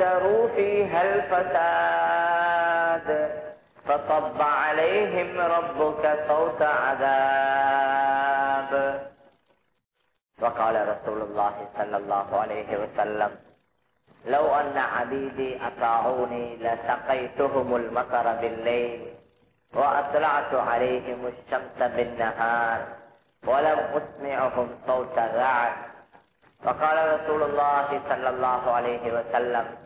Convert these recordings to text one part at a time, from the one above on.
فأكثروا فيها الفساد فصب عليهم ربك صوت عذاب. وقال رسول الله صلى الله عليه وسلم لو أن عبيدي أطاعوني لسقيتهم المطر بالليل وأطلعت عليهم الشمس بالنهار ولم أسمعهم صوت الرعد. فقال رسول الله صلى الله عليه وسلم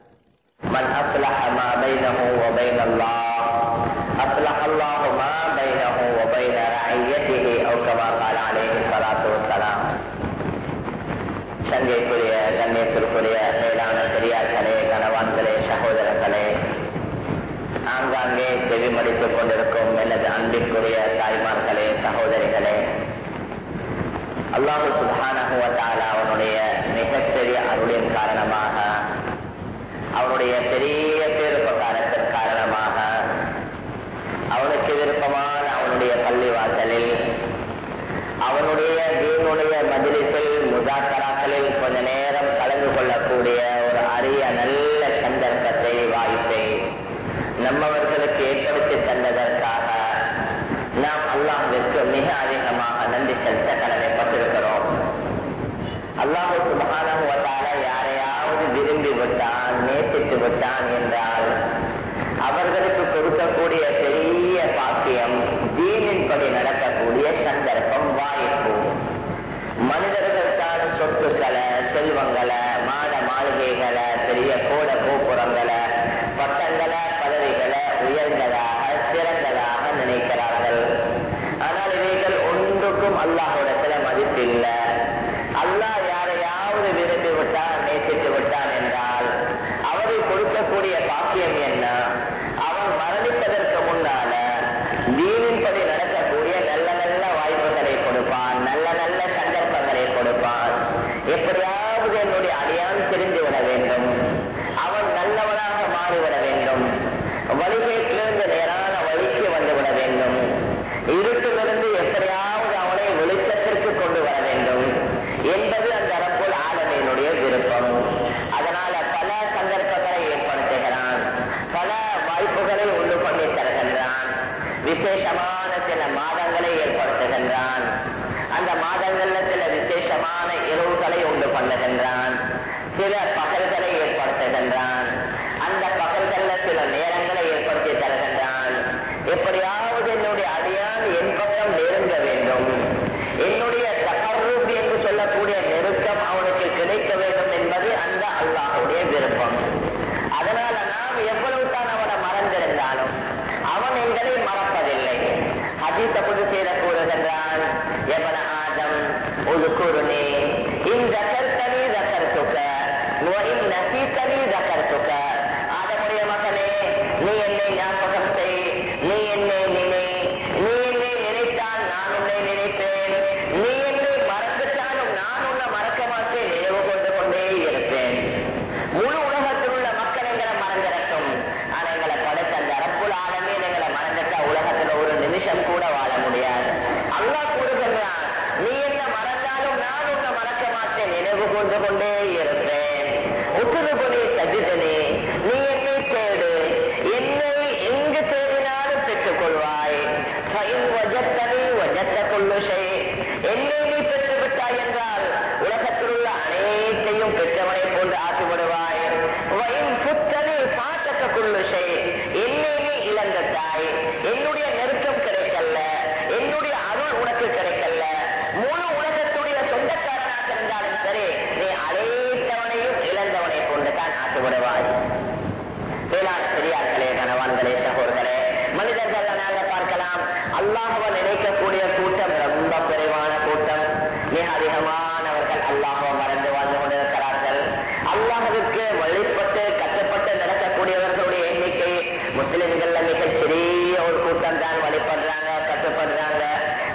من أصلح ما بينه وبين الله أصلح الله ما بينه وبين رعيته أو كما قال عليه الصلاة والسلام சங்கைக்குரிய கண்ணியத்திற்குரிய மேலான பெரியார்களே கணவான்களே சகோதரர்களே ஆங்காங்கே செவிமடித்துக் கொண்டிருக்கும் எனது அன்பிற்குரிய தாய்மார்களே சகோதரிகளே அல்லாஹு சுஹானகுவத்தாலா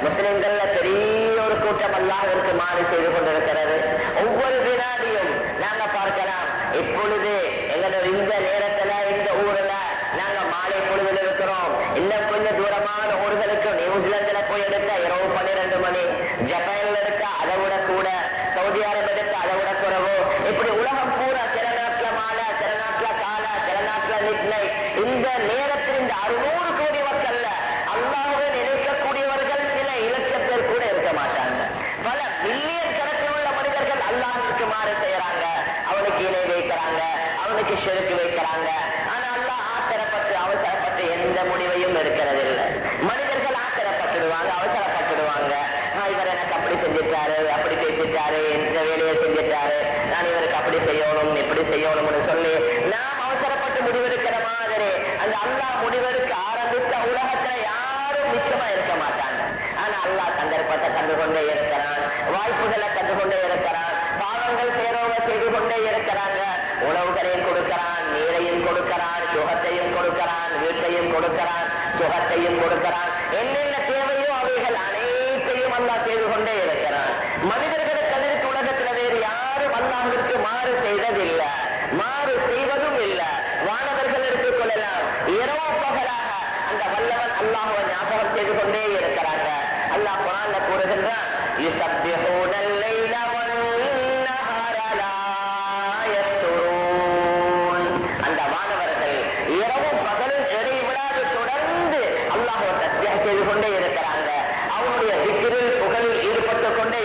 முஸ்லிம்கள்ல பெரிய ஒரு கூட்டம் அல்லாஹிற்கு மாறி செய்து கொண்டிருக்கிறது. ஒவ்வொரு வினாடியும் நாங்க பார்க்கலாம். இப்பொழுது எங்களோட இந்த நேரத்துல இந்த ஊர்ல நாங்க மாலை பொழுதுல இருக்கிறோம். இன்னும் கொஞ்சம் தூரமான ஊர்களுக்கு நியூசிலாந்துல போய் எடுத்தா இரவு பன்னிரண்டு மணி. ஜப்பான்ல எடுத்தா அதை விட கூட சவுதி அரேபியா எடுத்தா அதை விட குறவு. இப்படி உலகம் பூரா சில நாட்டுல மாலை சில நாட்டுல காலை சில நாட்டுல நிட்லை இந்த நேரத்தில் இந்த அறுநூறு கோடி மக்கள்ல அல்லாஹ்வை நினைக்கக்கூடியவர்கள் சில பேர் கூட இருக்க மாட்டாங்க. பல மில்லியன் கணக்கில் உள்ள மனிதர்கள் அல்லாஹுக்கு மாறு செய்யறாங்க அவனுக்கு இணை வைக்கிறாங்க. அவனுக்கு செருக்கு வைக்கிறாங்க. ஆனா அல்லாஹ் ஆத்திரப்பட்டு அவசரப்பட்டு எந்த முடிவையும் இருக்கிறது இல்லை மனிதர்கள் ஆத்திரப்பட்டுடுவாங்க அவசரப்பட்டுடுவாங்க. இவர் எனக்கு அப்படி செஞ்சிட்டாரு அப்படி பேசிட்டாரு இந்த வேலையை செஞ்சிட்டாரு. நான் இவருக்கு அப்படி செய்யணும் இப்படி செய்யணும்னு சொல்லி நாம் அவசரப்பட்டு முடிவெடுக்கிற மாதிரி அந்த அல்லா முடிவெடுக்க ஆரம்பித்த உலகத்துல யார் மிச்சமா இருக்க மாட்டாங்க ஆனா அல்லா சந்தர்ப்பத்தை கண்டு கொண்டே இருக்கிறான். வாய்ப்புகளை கண்டு கொண்டே இருக்கிறான். பாவங்கள் சேரோக செய்து கொண்டே இருக்கிறாங்க. உணவுகளையும் கொடுக்கிறான் நீரையும் கொடுக்கிறான் சுகத்தையும் கொடுக்கிறான் வீட்டையும் கொடுக்கிறான் சுகத்தையும் கொடுக்கிறான். என்னென்ன தேவையோ அவைகள் அனைத்தையும் அல்லா செய்து கொண்டே இருக்கிறான். மனிதர்களுக்கு அதற்கு உலகத்தில் வேறு யாரும் அல்லாவிற்கு மாறு செய்ததில்லை. மாறு செய்வதும் இல்லை. வானவர்கள் எடுத்துக் கொள்ளலாம். இரவு பகலாக அந்த வல்லவன் அல்லாஹுவை ஞாபகம் செய்து கொண்டே இருக்கிறாங்க. அல்லாஹ் குரான்ல கூறுகின்றான் அந்த மாணவர்கள் இரவும் பகலும் இடைவிடாது தொடர்ந்து அல்லாஹுவை செய்து கொண்டே இருக்கிறாங்க. அவனுடைய சிக்கிரில் புகழில் ஈடுபட்டுக் கொண்டே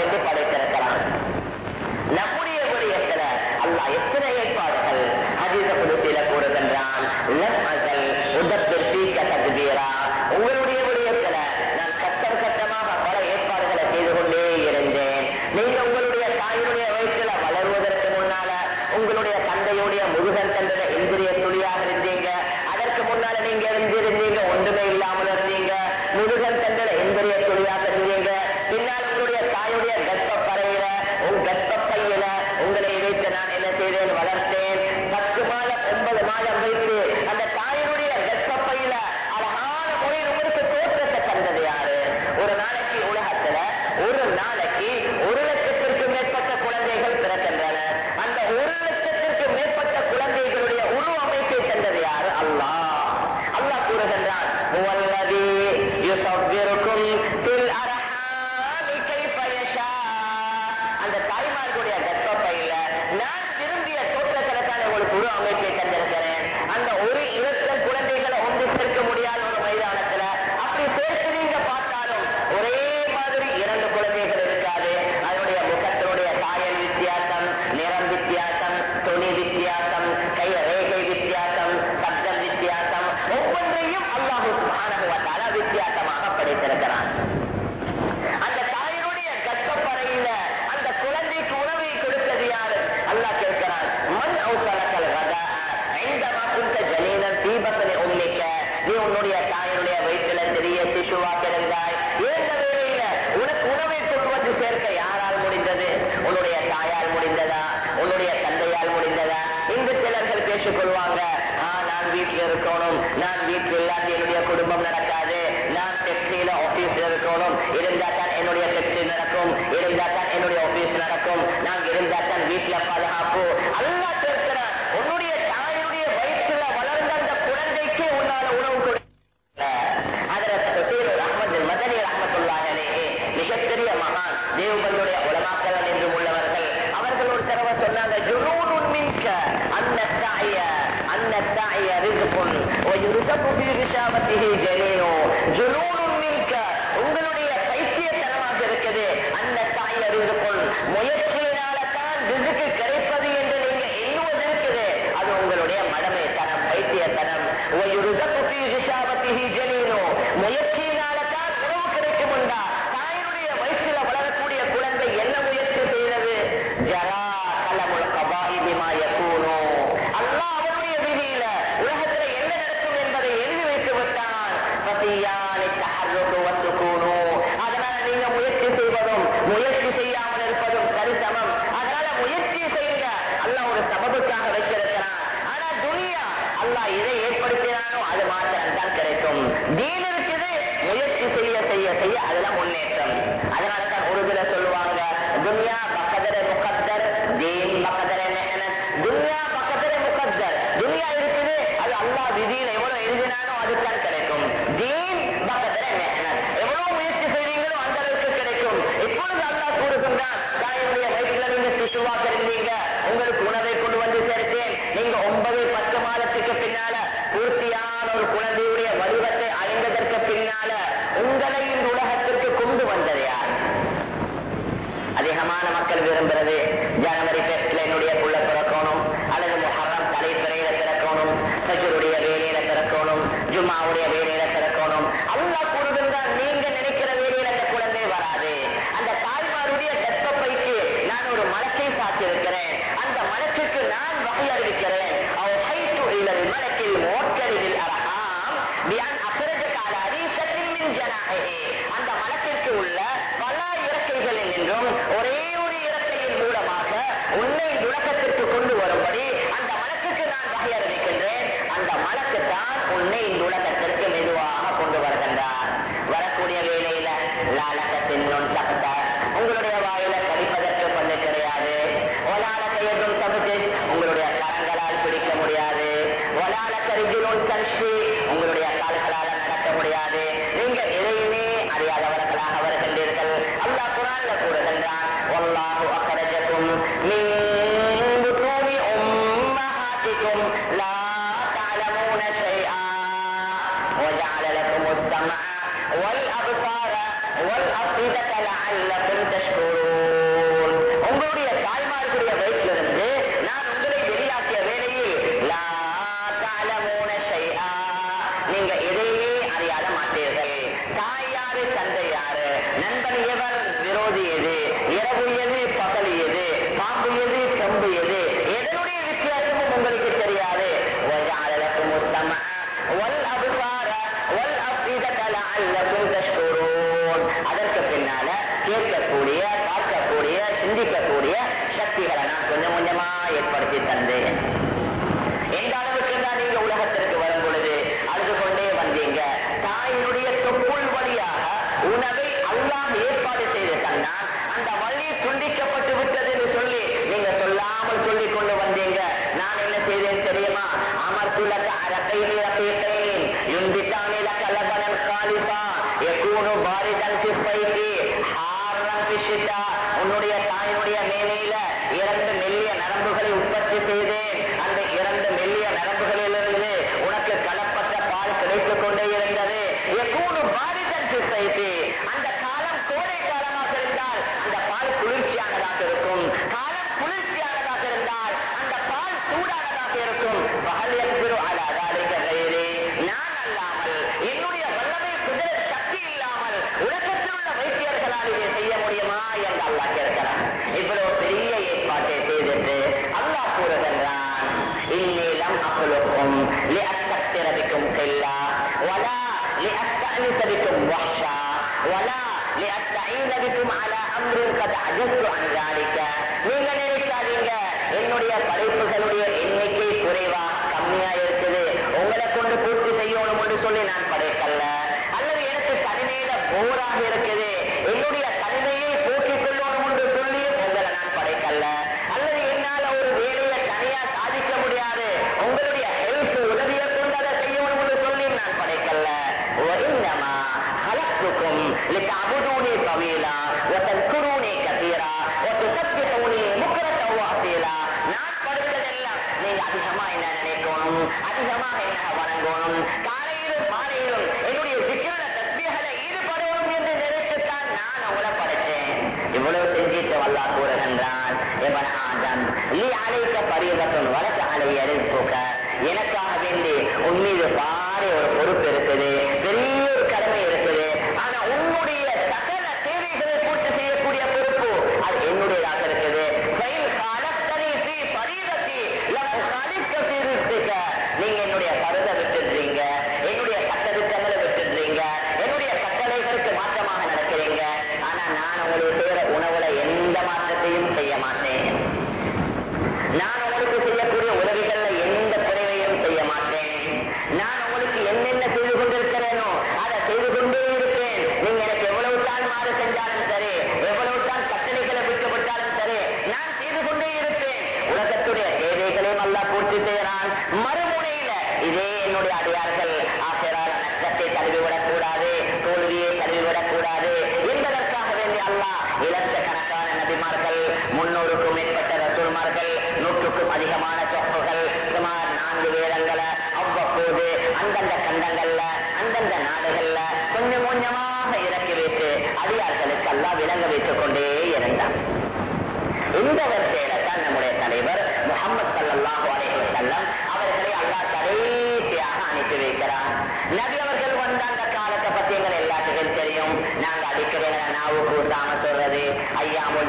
நமக்காக வேண்டி படைத்திருக்கிறான் நம்முடைய விடயத்தில் அல்லா எத்தனை ஏற்பாடுகள் அதிக புதுசில கூறுகின்றான்? முறையில்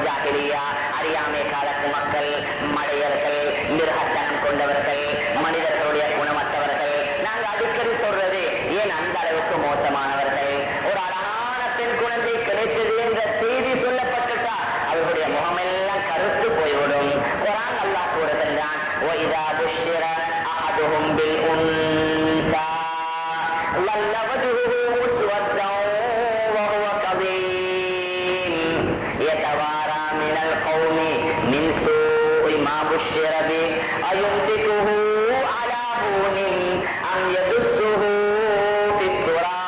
ஜாகிரியா அறியாமை காலத்து மக்கள் மடையர்கள் மிருகத்தனம் கொண்டவர்கள் மனிதர்களுடைய குணமற்றவர்கள். நாங்கள் அடிக்கடி சொல்றது ஏன் அந்த அளவுக்கு மோசமானவர்கள்? ஒரு அழகான பெண் குழந்தை கிடைத்தது என்ற செய்தி சொல்லப்பட்டுட்டா அவர்களுடைய முகமெல்லாம் கருத்து போய்விடும். குரான் அல்லா கூறுகின்றான் يتوارى من القوم من سوء ما بشر به أيمسكه على هون أم يدسه في التراب؟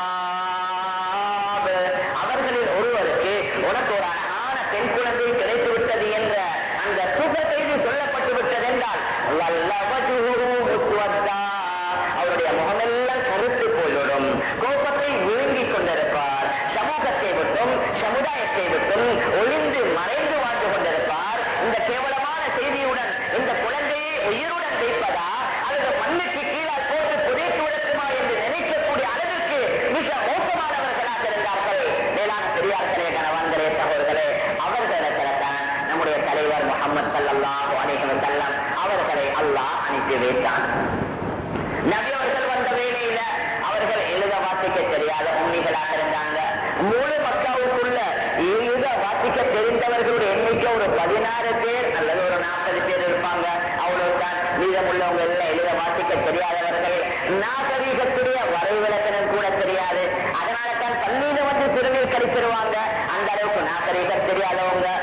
यहाँ कर इधर तेरे आलोंगा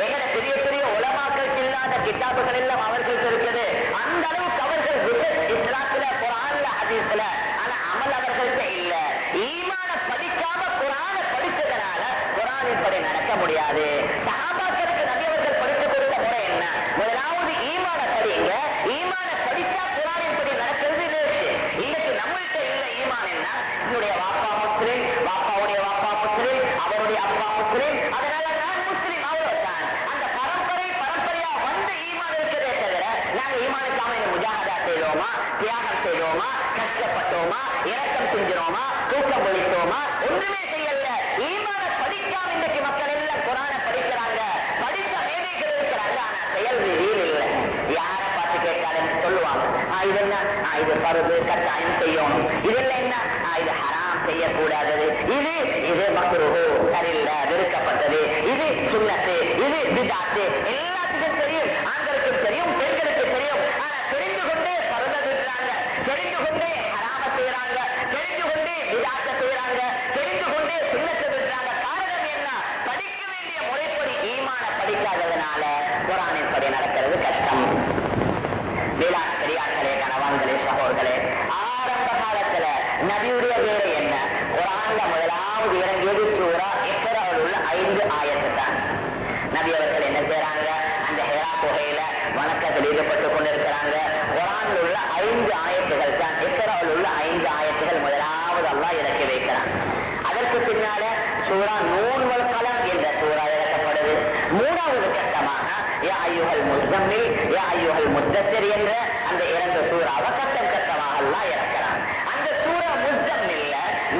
வேற பெரிய பெரிய உலமாக்கள் இல்லாத கிட்டாப்புகள் எல்லாம் அவர்களுக்கு இருக்குது அந்த அளவுக்கு அவர்கள் இஸ்லாத்துல குரான்ல ஹதீஸ்ல ஆனா அமல் அவர்களுக்கு இல்ல. ஈமான படிக்காம குரான படிச்சதுனால குரானின் படி நடக்க முடியாது. சகாபாக்களுக்கு நபியவர்கள் படித்து கொடுத்த முறை என்ன? முதலாவது ஈமான படிங்க. ஈமான படித்தா குரானின் படி நடக்கிறது இன்னைக்கு நம்மள்கிட்ட இல்ல ஈமான் என்ன? என்னுடைய வாப்பா முஸ்லிம் வாப்பாவுடைய வாப்பா முஸ்லிம் அவருடைய அப்பா முஸ்லிம். அதனால நான் முஸ்லிம் அவ்வளவுதான் அந்த பரம்பரை பரம்பரையா வந்த ஈமான் இருக்கிறதே தவிர நாங்க முஜாகதா செய்தோமா தியாகம் செய்தோமா கஷ்டப்பட்டோமா இறக்கம் செஞ்சிரோமா தூக்கம் ஒழித்தோமா ஒன்றுமே செய்யல ஈமான படிக்காம இன்றைக்கு மக்கள் எல்லாம் குரான படிக்கிறாங்க. படித்த மேதைகள் இருக்கிறாங்க ஆனா செயல் ரீதியில் இல்லை. யார பார்த்து கேட்டாலும் சொல்லுவாங்க ஆ, இது என்ன? ஆ, இது பருது கட்டாயம் செய்யணும் இதெல்லாம் என்ன? ஆ, இது ஹராம் செய்யக்கூடாதது. இது இது மக்ருஹு சரியில்லை வெறுக்கப்பட்டது. இது சுண்ணத்து இது விதாத்து எல்லாம் தெரிந்து கொண்டே ஹராம செய்யறாங்க கொண்டே விதாத்த செய்யறாங்க கொண்டே சுண்ணத்தை விடுறாங்க காரணம் என்ன? படிக்க வேண்டிய முறைப்படி ஈமான படிக்காததுனால குரானின் படி நடக்கிறது கஷ்டம். வேளாண் பெரியார்களே கணவான்களே சகோதர்களே ஆரம்ப காலத்துல நபியுடைய வேலை என்ன? குரான்ல முதலாவது இறங்கியது சூரா உள்ள ஐந்து ஆயத்து தான் நபி அவர்கள் என்ன செய்யறாங்க தொகையில வணக்கத்தில் ஈடுபட்டுக் கொண்டிருக்கிறாங்க. குரான்ல உள்ள ஐந்து ஆயத்துகள் தான். எக்கராவில் உள்ள ஐந்து ஆயத்துகள் முதலாவது அல்லா இறக்கி வைக்கிறான். அதற்கு பின்னால சூரா நூன் பலம் கலம் என்ற சூறா இறக்கப்படுது மூணாவது கட்டமாக யா ஐயுகள் முத்தமில் யா ஐயுகள் முத்தசிர் என்ற அந்த இரண்டு சூறாவை கட்டம் கட்டமாக அல்லா இறக்கிறான். அந்த சூரா முஸ்தம்மில்ல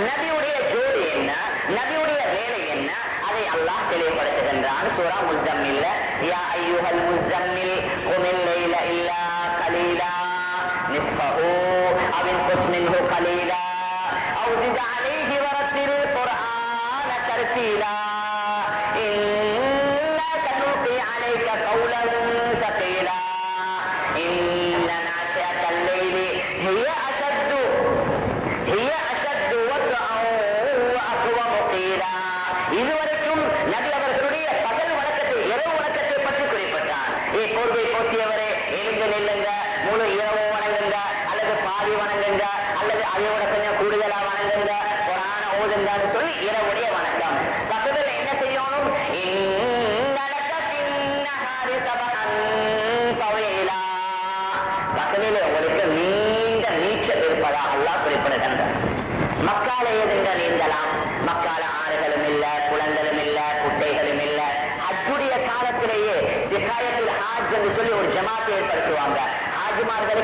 நபியுடைய ஜோதி என்ன? நபியுடைய வேலை என்ன? அதை அல்லாஹ் தெளிவுபடுத்துகின்றான். சூரா முஸ்தம்மில்ல யா ஐயுஹல் முஸ்தம்மில் குமில் லைல இல்லா கலீலா. நிஸ்பஹு அவின் குஸ்மின்ஹு கலீலா. அவுதிஜ அலைஹி வரத்தில் குர்ஆன தர்தீலா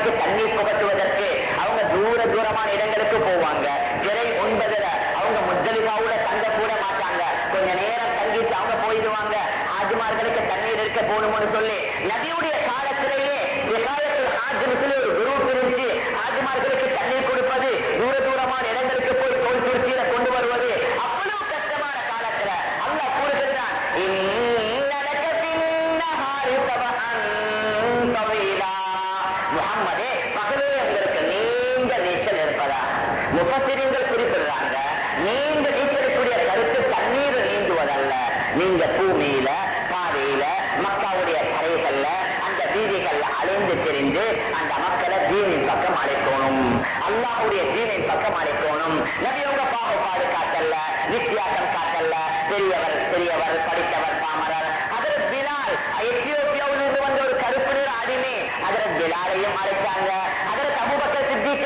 ஹாஜிமார்களுக்கு தண்ணீர் புகட்டுவதற்கு அவங்க தூர தூரமான இடங்களுக்கு போவாங்க. திரை ஒன்பதுல அவங்க முத்தலிபாவோட தங்க கூட மாட்டாங்க. கொஞ்ச நேரம் தங்கிட்டு அவங்க போயிடுவாங்க. ஆஜிமார்களுக்கு தண்ணீர் இருக்க போகணும்னு சொல்லி நபியுடைய காலத்திலேயே விகாயத்தில் ஹாஜ்னு ஒரு குரூப் இருந்துச்சு ஆஜிமார்களுக்கு தண்ணீர் கொடுப்பது தூர தூரமான இடங்களுக்கு போய் தோல் துருத்தியில கொண்டு வருவது அவ்வளவு கஷ்டமான காலத்துல. அல்ல கூறுகிறான் முப்பசிரியர்கள் குறிப்பிடுறாங்க நீங்க நீச்சலுக்குரிய கருத்து தண்ணீர் நீந்துவதல்ல நீங்க பூமியில பாதையில மக்காவுடைய கரைகள்ல அந்த வீதிகள்ல அலைந்து தெரிந்து அந்த மக்களை தீனின் பக்கம் அழைக்கணும். அல்லாவுடைய தீனின் பக்கம் அழைக்கணும். நபியோக பாகுபாடு காட்டல்ல வித்தியாசம் காட்டல்ல. பெரியவர் பெரியவர் படித்தவர் பாமரர். அதற்கு பிலால் எத்தியோப்பியாவிலிருந்து வந்த ஒரு கருப்பு நிற அடிமை அதற்கு பிலாலையும் அழைச்சாங்க. அதற்கு அபுபக்கர் சித்திக்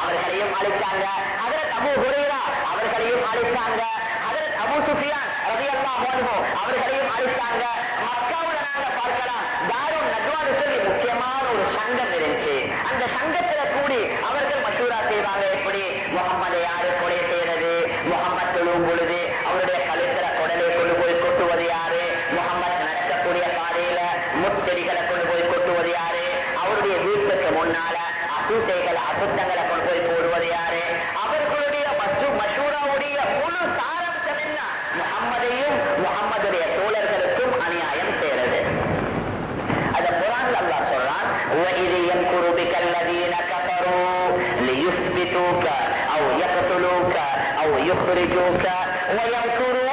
அவர்களையும் அழைச்சாங்க அதற்கு அபு ஹுரைரா அவர்களையும் அழைச்சாங்க அதற்கு அபு சுஃபியான் ரவி அன்ஹு அவர்களையும் அழைச்சாங்க மக்காவுல நாங்க பார்க்கலாம் தாரும் நஜ்வான்னு சொல்லி முக்கியமான ஒரு சங்கம் இருந்துச்சு. அந்த சங்கத்துல கூடி அவர்கள் மசூரா செய்வாங்க எப்படி? முகம்மதை யாரு கொலை செய்யறது? முகம்மது தொழும் பொழுது அவருடைய கழுத்துல குடலை கொண்டு போய் கொட்டுவது யாரு? முகம்மது நடக்கக்கூடிய பாதையில முத்தெடிகளை கொண்டு போய் கொட்டுவது யாரு? அவருடைய வீட்டுக்கு முன்னால அசூசைகளை அசுத்தங்களை கொண்டு போய் போடுவது யாரு அவர்களுடைய மசூ மசூராவுடைய முழு சாரம்சம் என்ன முகம்மதையும் முகம்மதுடைய தோழர்களுக்கும் அநியாயம் செய்யறது அந்த குரான் அல்லாஹ் சொல்றான் وَإِذْ يَمْكُرُ بِكَ الَّذِينَ كَفَرُوا لِيُثْبِتُوكَ أَوْ يَقْتُلُوكَ أَوْ يُخْرِجُوكَ وَيَمْكُرُونَ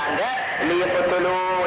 சதித்திட்டம்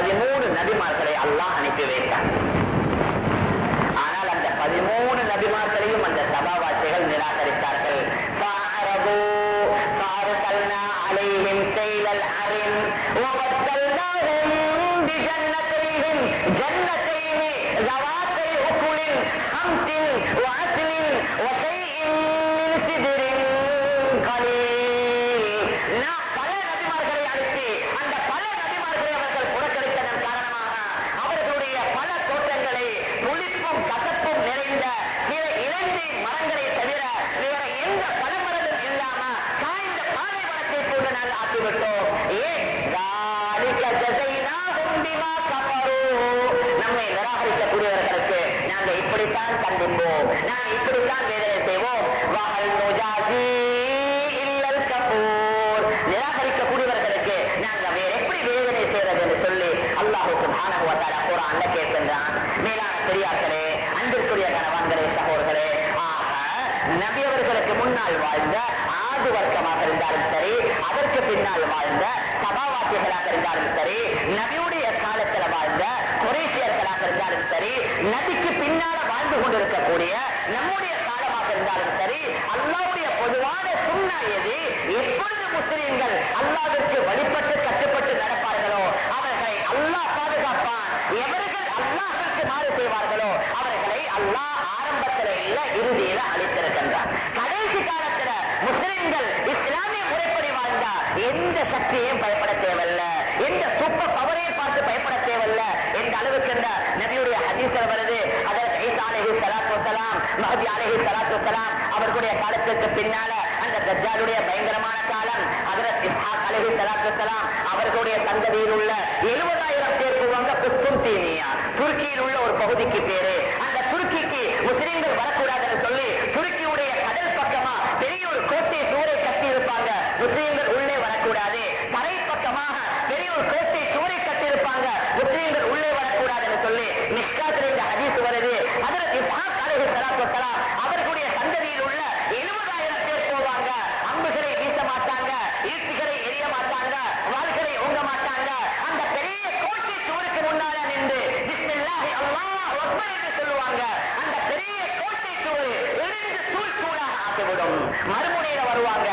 பதிமூணு நபிமார்களை அல்லாஹ் அனுப்பி வைத்தார் ஆனால் அந்த பதிமூணு நபிமார்களையும் அந்த சபாவாசிகள் நிராகரித்தார்கள். ஜன்னத்தை ஜவாத்தை உப்புளின் ஹம்சின் வாசலின் விட்டோம் ஏன் நம்மை வேற எப்படி வேதனை செய்வது என்று சொல்லி அல்லாஹுக்கும் ஆனகுவத்தார கூட அண்ண கேட்கின்றான். மேலான பெரியார்களே அன்பிற்குரிய கணவான்களே சகோதரே ஆக நபியவர்களுக்கு முன்னால் வாழ்ந்த ஆது வர்க்கமாக இருந்தாலும் சரி அதற்கு பின்னால் வாழ்ந்த சபாவாசியர்களாக இருந்தாலும் சரி நபியுடைய காலத்தில் வாழ்ந்த குறைசியர்களாக இருந்தாலும் சரி நபிக்கு பின்னால வாழ்ந்து கொண்டிருக்கக்கூடிய நம்முடைய காலமாக இருந்தாலும் சரி அல்லாவுடைய பொதுவான சுண்ணா எது? எப்பொழுது முஸ்லிம்கள் அல்லாவிற்கு வழிபட்டு கட்டுப்பட்டு நடப்பார்களோ அவர்களை அல்லாஹ் பாதுகாப்பான். எவர்கள் அல்லாஹிற்கு மாறு செய்வார்களோ அவர்களை அல்லாஹ் ஆரம்பத்தில் இல்ல இறுதியில அளித்திருக்கின்றார் கடைசி காலத்தில் முஸ்லிம்கள் இஸ்லாமிய முறைப்படி வாழ்ந்தா எந்த சக்தியையும் பயப்பட தேவையில்ல. எந்த சூப்பர் பவரையும் பார்த்து பயப்பட தேவையில்ல எந்த அளவுக்கு இந்த நபியுடைய ஹதீஸ்ல வருது. அதற்கு ஈசா அலைஹி ஸலாத்து வஸலாம் மஹதி அலைஹி அவர்களுடைய காலத்துக்கு பின்னால அந்த தஜ்ஜாலுடைய பயங்கரமான காலம் அதற்கு அழகி சலாத்து ஸலாத்து அவர்களுடைய சந்ததியில் உள்ள 70000 பேர் போவாங்க குஸ்தும் தீனியா துருக்கியில் உள்ள ஒரு பகுதிக்கு பேரு. அந்த துருக்கிக்கு முஸ்லிம்கள் வரக்கூடாதுன்னு சொல்லி துருக்கியுடைய கடல் பக்கமா பெரிய ஒரு கோட்டை சூறை கட்டி இருப்பாங்க முஸ்லீம்கள் உள்ளே வரக்கூடாது. தரை பக்கமாக பெரிய ஒரு கோட்டை சூறை கட்டி இருப்பாங்க முஸ்லீம்கள் உள்ளே வரக்கூடாதுன்னு சொல்லி நிஷ்காத்தில் இந்த ஹதீஸ் வருது. அதற்கு இஸ்ஹாக் அலைஹி ஸலாத்து அவர்களுடைய சந்ததியில் உள்ள 70000 பேர் போவாங்க. அம்புகளை வீச மாட்டாங்க ஈட்டிகளை எரிய மாட்டாங்க வாள்களை ஓங்க மாட்டாங்க அந்த பெரிய கோட்டை சுவருக்கு முன்னால நின்று பிஸ்மில்லாஹி அல்லாஹ் அக்பர் என்று சொல்லுவாங்க அந்த பெரிய கோட்டை சுவர் இடிந்து தூள் தூளாக ஆக்கிவிடும் மறுமுனையில வருவாங்க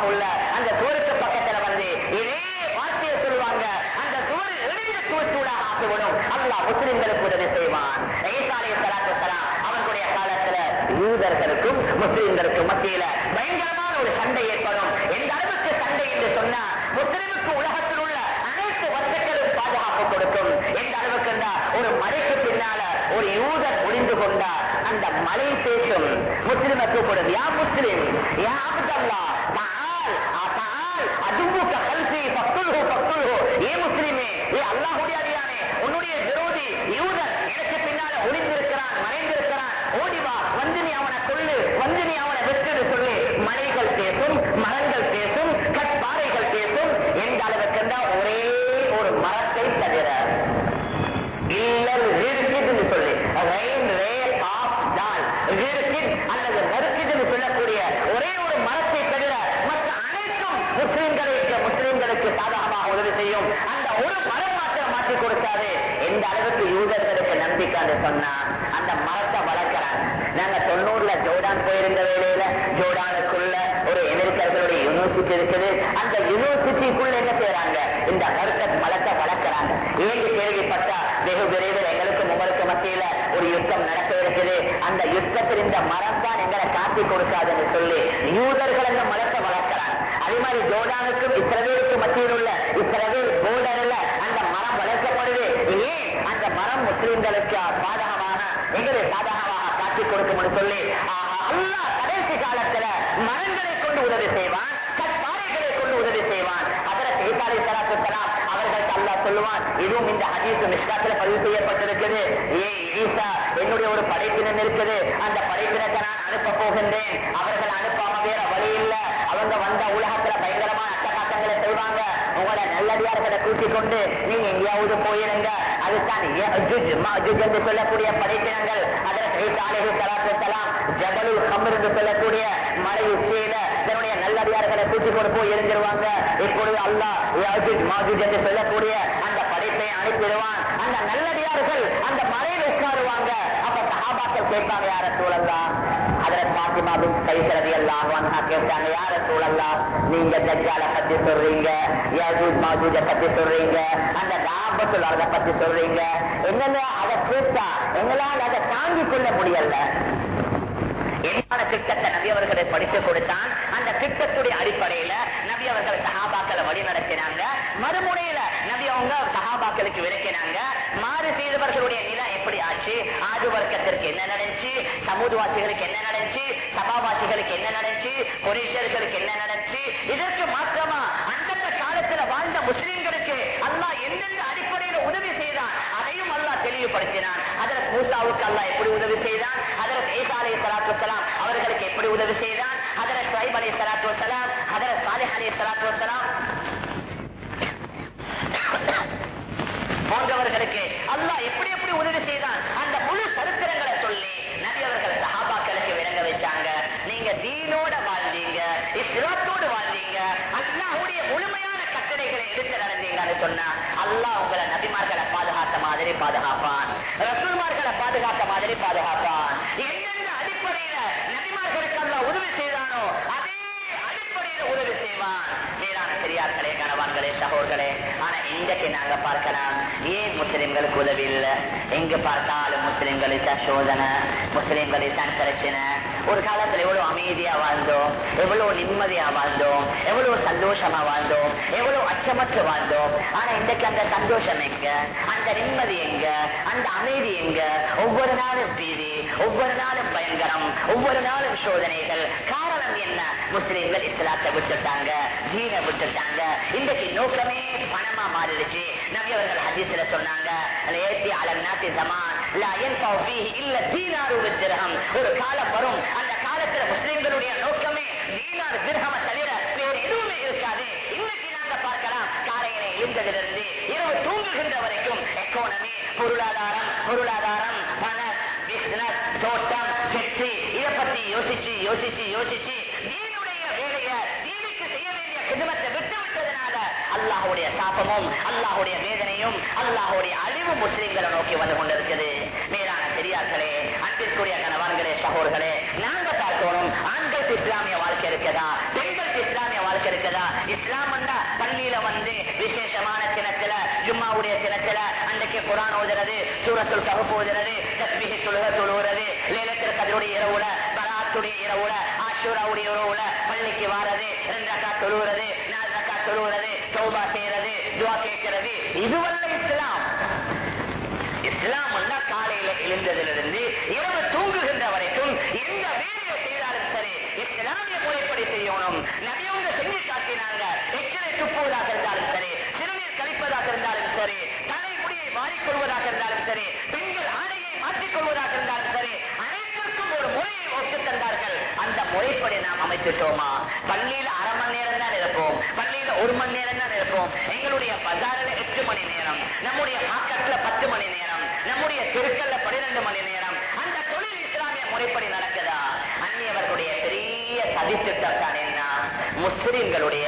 தரைப்பக்கமாக உள்ள அந்த சுவருக்கு பக்கத்தில் வந்து இதே வார்த்தையை சொல்லுவாங்க. அந்த சுவர் இடிஞ்ச சுவர் ஆக்கிவிடும் அல்லா முஸ்லிம்களுக்கு உதவி செய்வான். அவர்களுடைய காலத்துல யூதர்களுக்கும் முஸ்லிம்களுக்கும் மத்தியில பயங்கரமான ஒரு சண்டை ஏற்படும். எந்த அளவுக்கு சண்டை என்று சொன்னா முஸ்லிமுக்கு உலகத்தில் உள்ள அனைத்து வஸ்துக்களும் பாதுகாப்பு கொடுக்கும். எந்த அளவுக்கு ஒரு மலைக்கு பின்னால ஒரு யூதர் ஒளிந்து கொண்டார் அந்த மலை பேசும் முஸ்லிமை கூப்பிடுது யா முஸ்லிம் யா அப்தல்லா ஏ முஸ்லிமே ஏ அல்லாஹுடைய அடியானே உன்னுடைய விரோதி யூதர் எனக்கு பின்னால ஒளிந்திருக்கிறான் மறைந்திருக்கிறான் ஓடிவா வந்து நீ அவனை கொள்ளு வந்து நீ அவனை வெற்றிடு சொல்லு மலைகள் பேசும் மரங்கள் பேசும் கற்பாறைகள் பேசும். எந்த அளவுக்கு என்றால் ஒரே ஒரு மரத்தை தவிர இல்லல் இருக்குதுன்னு சொல்லி ரெயின் ரே ஆஃப் டால் இருக்குது அல்லது நறுக்குதுன்னு சொல்லக்கூடிய ஒரே ஒரு மரத்தை தவிர மற்ற அனைத்தும் முஸ்லிம்களுக்கு முஸ்லிம்களுக்கு சாதகமாக உதவி செய்யும். அந்த ஒரு மரம் மாத்திரம் மாற்றி கொடுக்காது எந்த அளவுக்கு யூதர்களுக்கு நம்பிக்கைன்னு சொன்னா அந்த மரத்தை வளர்க்கிறாங்க. நாங்க தொண்ணூறுல ஜோர்டான் போயிருந்த வேலையில ஜோர்டானுக்குள்ள ஒரு அமெரிக்கர்களுடைய யூனிவர்சிட்டி இருக்குது. அந்த யூனிவர்சிட்டிக்குள்ள என்ன செய்யறாங்க இந்த கருத்த மலத்தை வளர்க்கிறாங்க. ஏழு கேள்விப்பட்டா வெகு விரைவில் எங்களுக்கும் உங்களுக்கு மத்தியில ஒரு யுத்தம் நடக்க இருக்குது. அந்த யுத்தத்தில் இந்த மரம் தான் எங்களை காட்டி கொடுக்காதுன்னு சொல்லி யூதர்கள் அந்த மலத்தை வளர்க்கிறாங்க. அதே மாதிரி ஜோர்டானுக்கும் இஸ்ரவேலுக்கு மத்தியில் உள்ள இஸ்ரவேல் போர்டர்ல அந்த மரம் வளர்க்கப்படுது. ஏன் அந்த மரம் முஸ்லிம்களுக்கு பாதகமாக எங்களை பாதகமாக காட்டி கொடுக்கும் சொல்லி ஆஹா, கடைசி காலத்துல மரங்களை கொண்டு உதவி செய்வான். உதவி செய்வான். அதற்கு அவர்களுக்கு சொல்லுவான் இதுவும் இந்த ஹதீஸ் மிஷ்காத்துல பதிவு செய்யப்பட்டிருக்குது. ஏ ஈசா என்னுடைய ஒரு படைப்பினம் இருக்குது அந்த படைப்பினத்தை நான் அனுப்ப போகின்றேன். அவர்கள் அனுப்பாம வேற வழி இல்ல. அவங்க வந்த உலகத்துல பயங்கரமான அட்டகாசங்களை செய்வாங்க உங்களை நல்லடியார்களை கூட்டிக் கொண்டு நீங்க எங்கேயாவது போயிருங்க. அதுதான் என்று சொல்லக்கூடிய படைப்பினங்கள் அதற்கு ஈசா ஜபலுல் என்று சொல்லக்கூடிய மலை உச்சியில தன்னுடைய நல்லடியார்களை கூட்டிக் கொண்டு போய் இருந்துருவாங்க இப்பொழுது அல்லாஹ் என்று சொல்லக்கூடிய அந்த அனுப்பிடுவான். அந்த நல்லடியார்கள் அந்த மலையில் உட்காருவாங்க. அப்ப சகாபாக்கள் கேட்பாங்க யார சூழல்லா அதற்கு பாத்திமா பின் கைசரதி எல்லாம் கேட்டாங்க யார சூழல்லா நீங்க பத்தி சொல்றீங்க மாஜூஜ பத்தி சொல்றீங்க அந்த அதை பத்தி சொல்றீங்க. என்னங்க அதை கேட்டா எங்களால் அதை தாங்கிக் கொள்ள முடியல. என்ன திட்டத்தை நபி அவர்களை படித்து கொடுத்தான். அந்த திட்டத்துடைய அடிப்படையில நபி அவர்கள் சகாபாக்களை வழி நடத்தினாங்க மறுமுனையில நபி அவங்க மக்களுக்கு விளக்கினாங்க. மாறு செய்தவர்களுடைய நிலை எப்படி ஆச்சு? ஆது வர்க்கத்திற்கு என்ன நடந்துச்சு? சமூகவாசிகளுக்கு என்ன நடந்துச்சு? சபாவாசிகளுக்கு என்ன நடந்துச்சு? குரேஷர்களுக்கு என்ன நடந்துச்சு? இதற்கு மாற்றமா அந்தந்த காலத்துல வாழ்ந்த முஸ்லிம்களுக்கு அல்லாஹ் எந்தெந்த அடிப்படையில உதவி செய்தான்? அதையும் அல்லாஹ் தெளிவுபடுத்தினான். அதற்கு மூசாவுக்கு அல்லா எப்படி உதவி செய்தான்? அதற்கு ஈசா அலை சலாத்து வசலாம் அவர்களுக்கு எப்படி உதவி செய்தான்? அதற்கு சைப் அலை சலாத்து வசலாம் அதற்கு சாலிஹ் அலை சலாத்து வசலாம் போன்றவர்களுக்கு அல்லாஹ் எப்படி எப்படி உதவி செய்தான். அந்த முழு சரித்திரங்களை சொல்லி நபி அவர்கள் சஹாபாக்களுக்கு விளங்க வச்சாங்க. நீங்க தீனோட வாழ்ந்தீங்க இஸ்லாத்தோடு வாழ்ந்தீங்க அல்லாஹ்வுடைய முழுமையான கட்டளைகளை எடுத்து நடந்தீங்கன்னு சொன்னா அல்லாஹ் உங்களை நபிமார்களை பாதுகாத்த மாதிரி பாதுகாப்பான். ரசூல்மார்களை பாதுகாத்த மாதிரி பாதுகாப்பான் எந்தெந்த அடிப்படையில நபிமார்களுக்கு அல்லாஹ் உதவி செய்தானோ அதே அடிப்படையில உதவி மேலான பெரியார்களே கணவான்களே சகோர்களே ஆனா இன்றைக்கு நாங்க பார்க்கலாம் ஏன் முஸ்லிம்களுக்கு உதவி இல்லை? எங்க பார்த்தாலும் முஸ்லிம்களை தான் சோதனை முஸ்லிம்களை தான் பிரச்சனை. ஒரு காலத்துல எவ்வளவு அமைதியா வாழ்ந்தோம் எவ்வளவு நிம்மதியா வாழ்ந்தோம் எவ்வளவு சந்தோஷமா வாழ்ந்தோம் எவ்வளவு அச்சமற்று வாழ்ந்தோம். ஆனா இன்றைக்கு அந்த சந்தோஷம் எங்க? அந்த நிம்மதி எங்க? அந்த அமைதி எங்க? ஒவ்வொரு நாளும் பீதி ஒவ்வொரு நாளும் பயங்கரம் ஒவ்வொரு நாளும் சோதனைகள் காரணம் என்ன முஸ்லிம்கள் இஸ்லாத்தை விட்டுட்டாங்க தீன விட்டுட்டாங்க. இன்றைக்கு நோக்கமே பணமா மாறிடுச்சு. நவியவர்கள் ஹதீஸ்ல சொன்னாங்க ஏத்தி அலன்னாத்தி ஜமான் லா இல்ல தீனாரு திரகம் ஒரு காலம் வரும் அந்த காலத்துல முஸ்லிம்களுடைய நோக்கமே தீனார் திர்ஹம தவிர வேறு எதுவுமே இருக்காது. இன்னைக்கு நாங்க பார்க்கலாம் காலையில எழுந்ததிலிருந்து இரவு தூங்குகின்ற வரைக்கும் எக்கோனமி பொருளாதாரம் பொருளாதாரம் பண பிசினஸ் தோட்டம் வெற்றி இதை பத்தி யோசிச்சு யோசிச்சு யோசிச்சு நிஜமத்தை விட்டு விட்டதுனால அல்லாஹுடைய சாபமும் அல்லாஹுடைய வேதனையும் அல்லாஹுடைய அழிவு முஸ்லிம்களை நோக்கி வந்து கொண்டிருக்குது. மேலான பெரியார்களே அன்பிற்குரிய கணவான்களே சகோர்களே நாங்க பார்க்கணும் ஆண்களுக்கு இஸ்லாமிய வாழ்க்கை இருக்கதா? பெண்களுக்கு இஸ்லாமிய வாழ்க்கை இருக்குதா? இஸ்லாம் பள்ளியில வந்து விசேஷமான தினத்துல ஜும்மாவுடைய தினத்துல அன்றைக்கு குரான் ஓதுறது சூரத்துள் தகுப்பு ஓதுறது தொழுகிறது சௌபா செய்யறது துவா கேட்கிறது. இதுவல்ல இஸ்லாம். இஸ்லாம் வந்தா காலையில எழுந்ததிலிருந்து இரவு தூங்குகின்ற வரைக்கும் எந்த வேலையை செய்தாலும் சரி இஸ்லாமிய முறைப்படி செய்யணும். நிறைய செஞ்சு காட்டினாங்க. எச்சரை துப்புவதாக இருந்தாலும் சரி சிறுநீர் கழிப்பதாக இருந்தாலும் சரி தலைமுடியை மாறிக்கொள்வதாக இருந்தாலும் சரி பெண்கள் ஆடையை மாற்றிக்கொள்வதாக இருந்தாலும் சரி அனைத்திற்கும் ஒரு முறையை ஒத்து தந்தார்கள். அந்த முறைப்படி நாம் அமைத்துட்டோமா? பள்ளியில அரை மணி நேரம் தான் இருப்போம். பள்ளியில ஒரு மணி நேரம் தான் இருப்போம். எங்களுடைய பஜாரில் எட்டு மணி நேரம். நம்முடைய மார்க்கெட்ல பத்து மணி நேரம். நம்முடைய தெருக்கல்ல பனிரெண்டு மணி நேரம். அந்த தொழில் இஸ்லாமிய முறைப்படி நடக்குதா? அந்நியவர்களுடைய பெரிய சதித்திட்டம் தான் என்ன? முஸ்லிம்களுடைய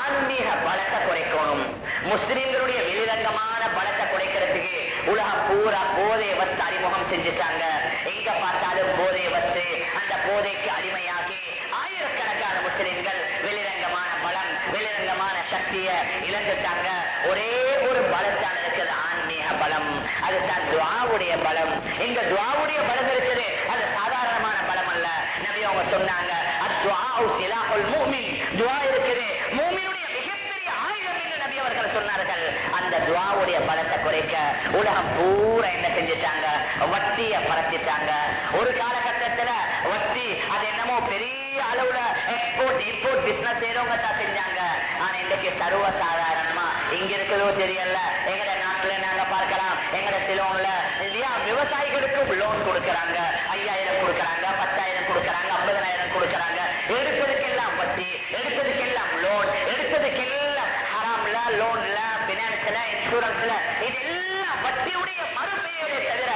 ஆன்மீக பலத்தை குறைக்கணும். முஸ்லிம்களுடைய வெளிரங்கமான பலத்தை குறைக்கிறதுக்கு உலகம் பூரா போதை வத்து அறிமுகம் செஞ்சுட்டாங்க. எங்க பார்த்தாலும் போதை வத்து அந்த போதைக்கு அடிமையாக முஸ்லிம்கள் வெளிரங்கமான பலம் வெளிரங்கமான சக்தியை இழந்துட்டாங்க. ஒரே ஒரு பலத்தான் இருக்கிறது ஆன்மீக பலம். அதுதான் துவாவுடைய பலம். இந்த துவாவுடைய பலம் இருக்குது. அது சாதாரணமான பலம் அல்ல. நபி அவங்க சொன்னாங்க துவா இருக்குது. மூமினுடைய மிகப்பெரிய ஆயுதம் என்று நபி அவர்கள் சொன்னார்கள். அந்த துவாவுடைய பலத்தை குறைக்க உலகம் பூரா என்ன செஞ்சிட்டாங்க? வட்டிய பறச்சிட்டாங்க. ஒரு காலகட்டம் வட்டி அது என்னமோ பெரிய அளவுல எக்ஸ்போர்ட் இம்போர்ட் பிசினஸ் செய்யறவங்க தான் செஞ்சாங்க. ஆனா இன்னைக்கு சர்வ சாதாரணமா இங்க இருக்கிறதோ தெரியல. எங்கட நாட்டுல நாங்க பார்க்கலாம். எங்கட சிலோன்ல இல்லையா விவசாயிகளுக்கும் லோன் கொடுக்கறாங்க. ஐயாயிரம் கொடுக்கறாங்க பத்தாயிரம் கொடுக்கறாங்க ஐம்பதனாயிரம் கொடுக்கறாங்க. எடுத்ததுக்கெல்லாம் வட்டி எடுத்ததுக்கெல்லாம் லோன் எடுத்ததுக்கெல்லாம் ஹராம்ல லோன்ல பினான்ஸ்ல இன்சூரன்ஸ்ல இதெல்லாம் வட்டியுடைய மறுபெயரை தவிர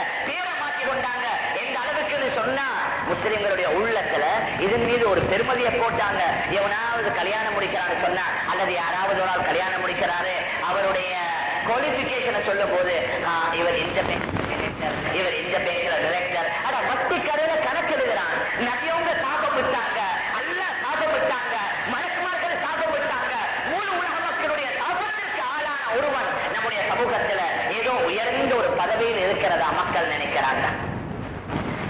அளவுக்கு சொன்னா முஸ்லிம்களுடைய உள்ளத்துல இதன் மீது ஒரு பெருமதியை போட்டாங்க. எவனாவது கல்யாணம் முடிக்கிறான்னு சொன்னா அல்லது யாராவது ஒரு ஆள் கல்யாணம் முடிக்கிறாரு அவருடைய குவாலிபிகேஷனை சொல்லும் போது இவர் இந்த இவர் இந்த பேங்க்ல டிரெக்டர் ஆனா வட்டி கடையில கணக்கு எழுதுறான். நபியவங்க சாபம் விட்டாங்க அல்ல சாபம் விட்டாங்க மலக்குமார்கள் சாபம் விட்டாங்க உலக மக்களுடைய சாபத்திற்கு ஆளான ஒருவன் நம்முடைய சமூகத்துல ஏதோ உயர்ந்த ஒரு பதவியில் இருக்கிறதா மக்கள் நினைக்கிறாங்க.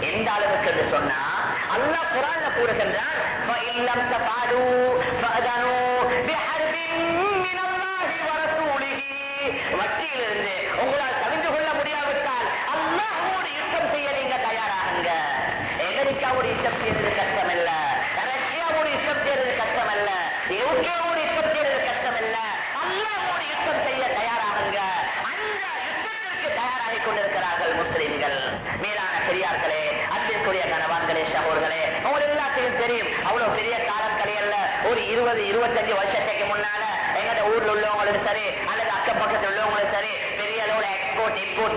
எந்த அளவுக்கு என்று சொன்னா அல்லா குரான் கூறுகின்றான் வட்டியிலிருந்து உங்களால் தவிந்து கொள்ள முடியாவிட்டால் அல்லாஹோடு யுத்தம் செய்ய நீங்க தயாராகுங்க. அமெரிக்காவோடு யுத்தம் செய்யறது கஷ்டம்?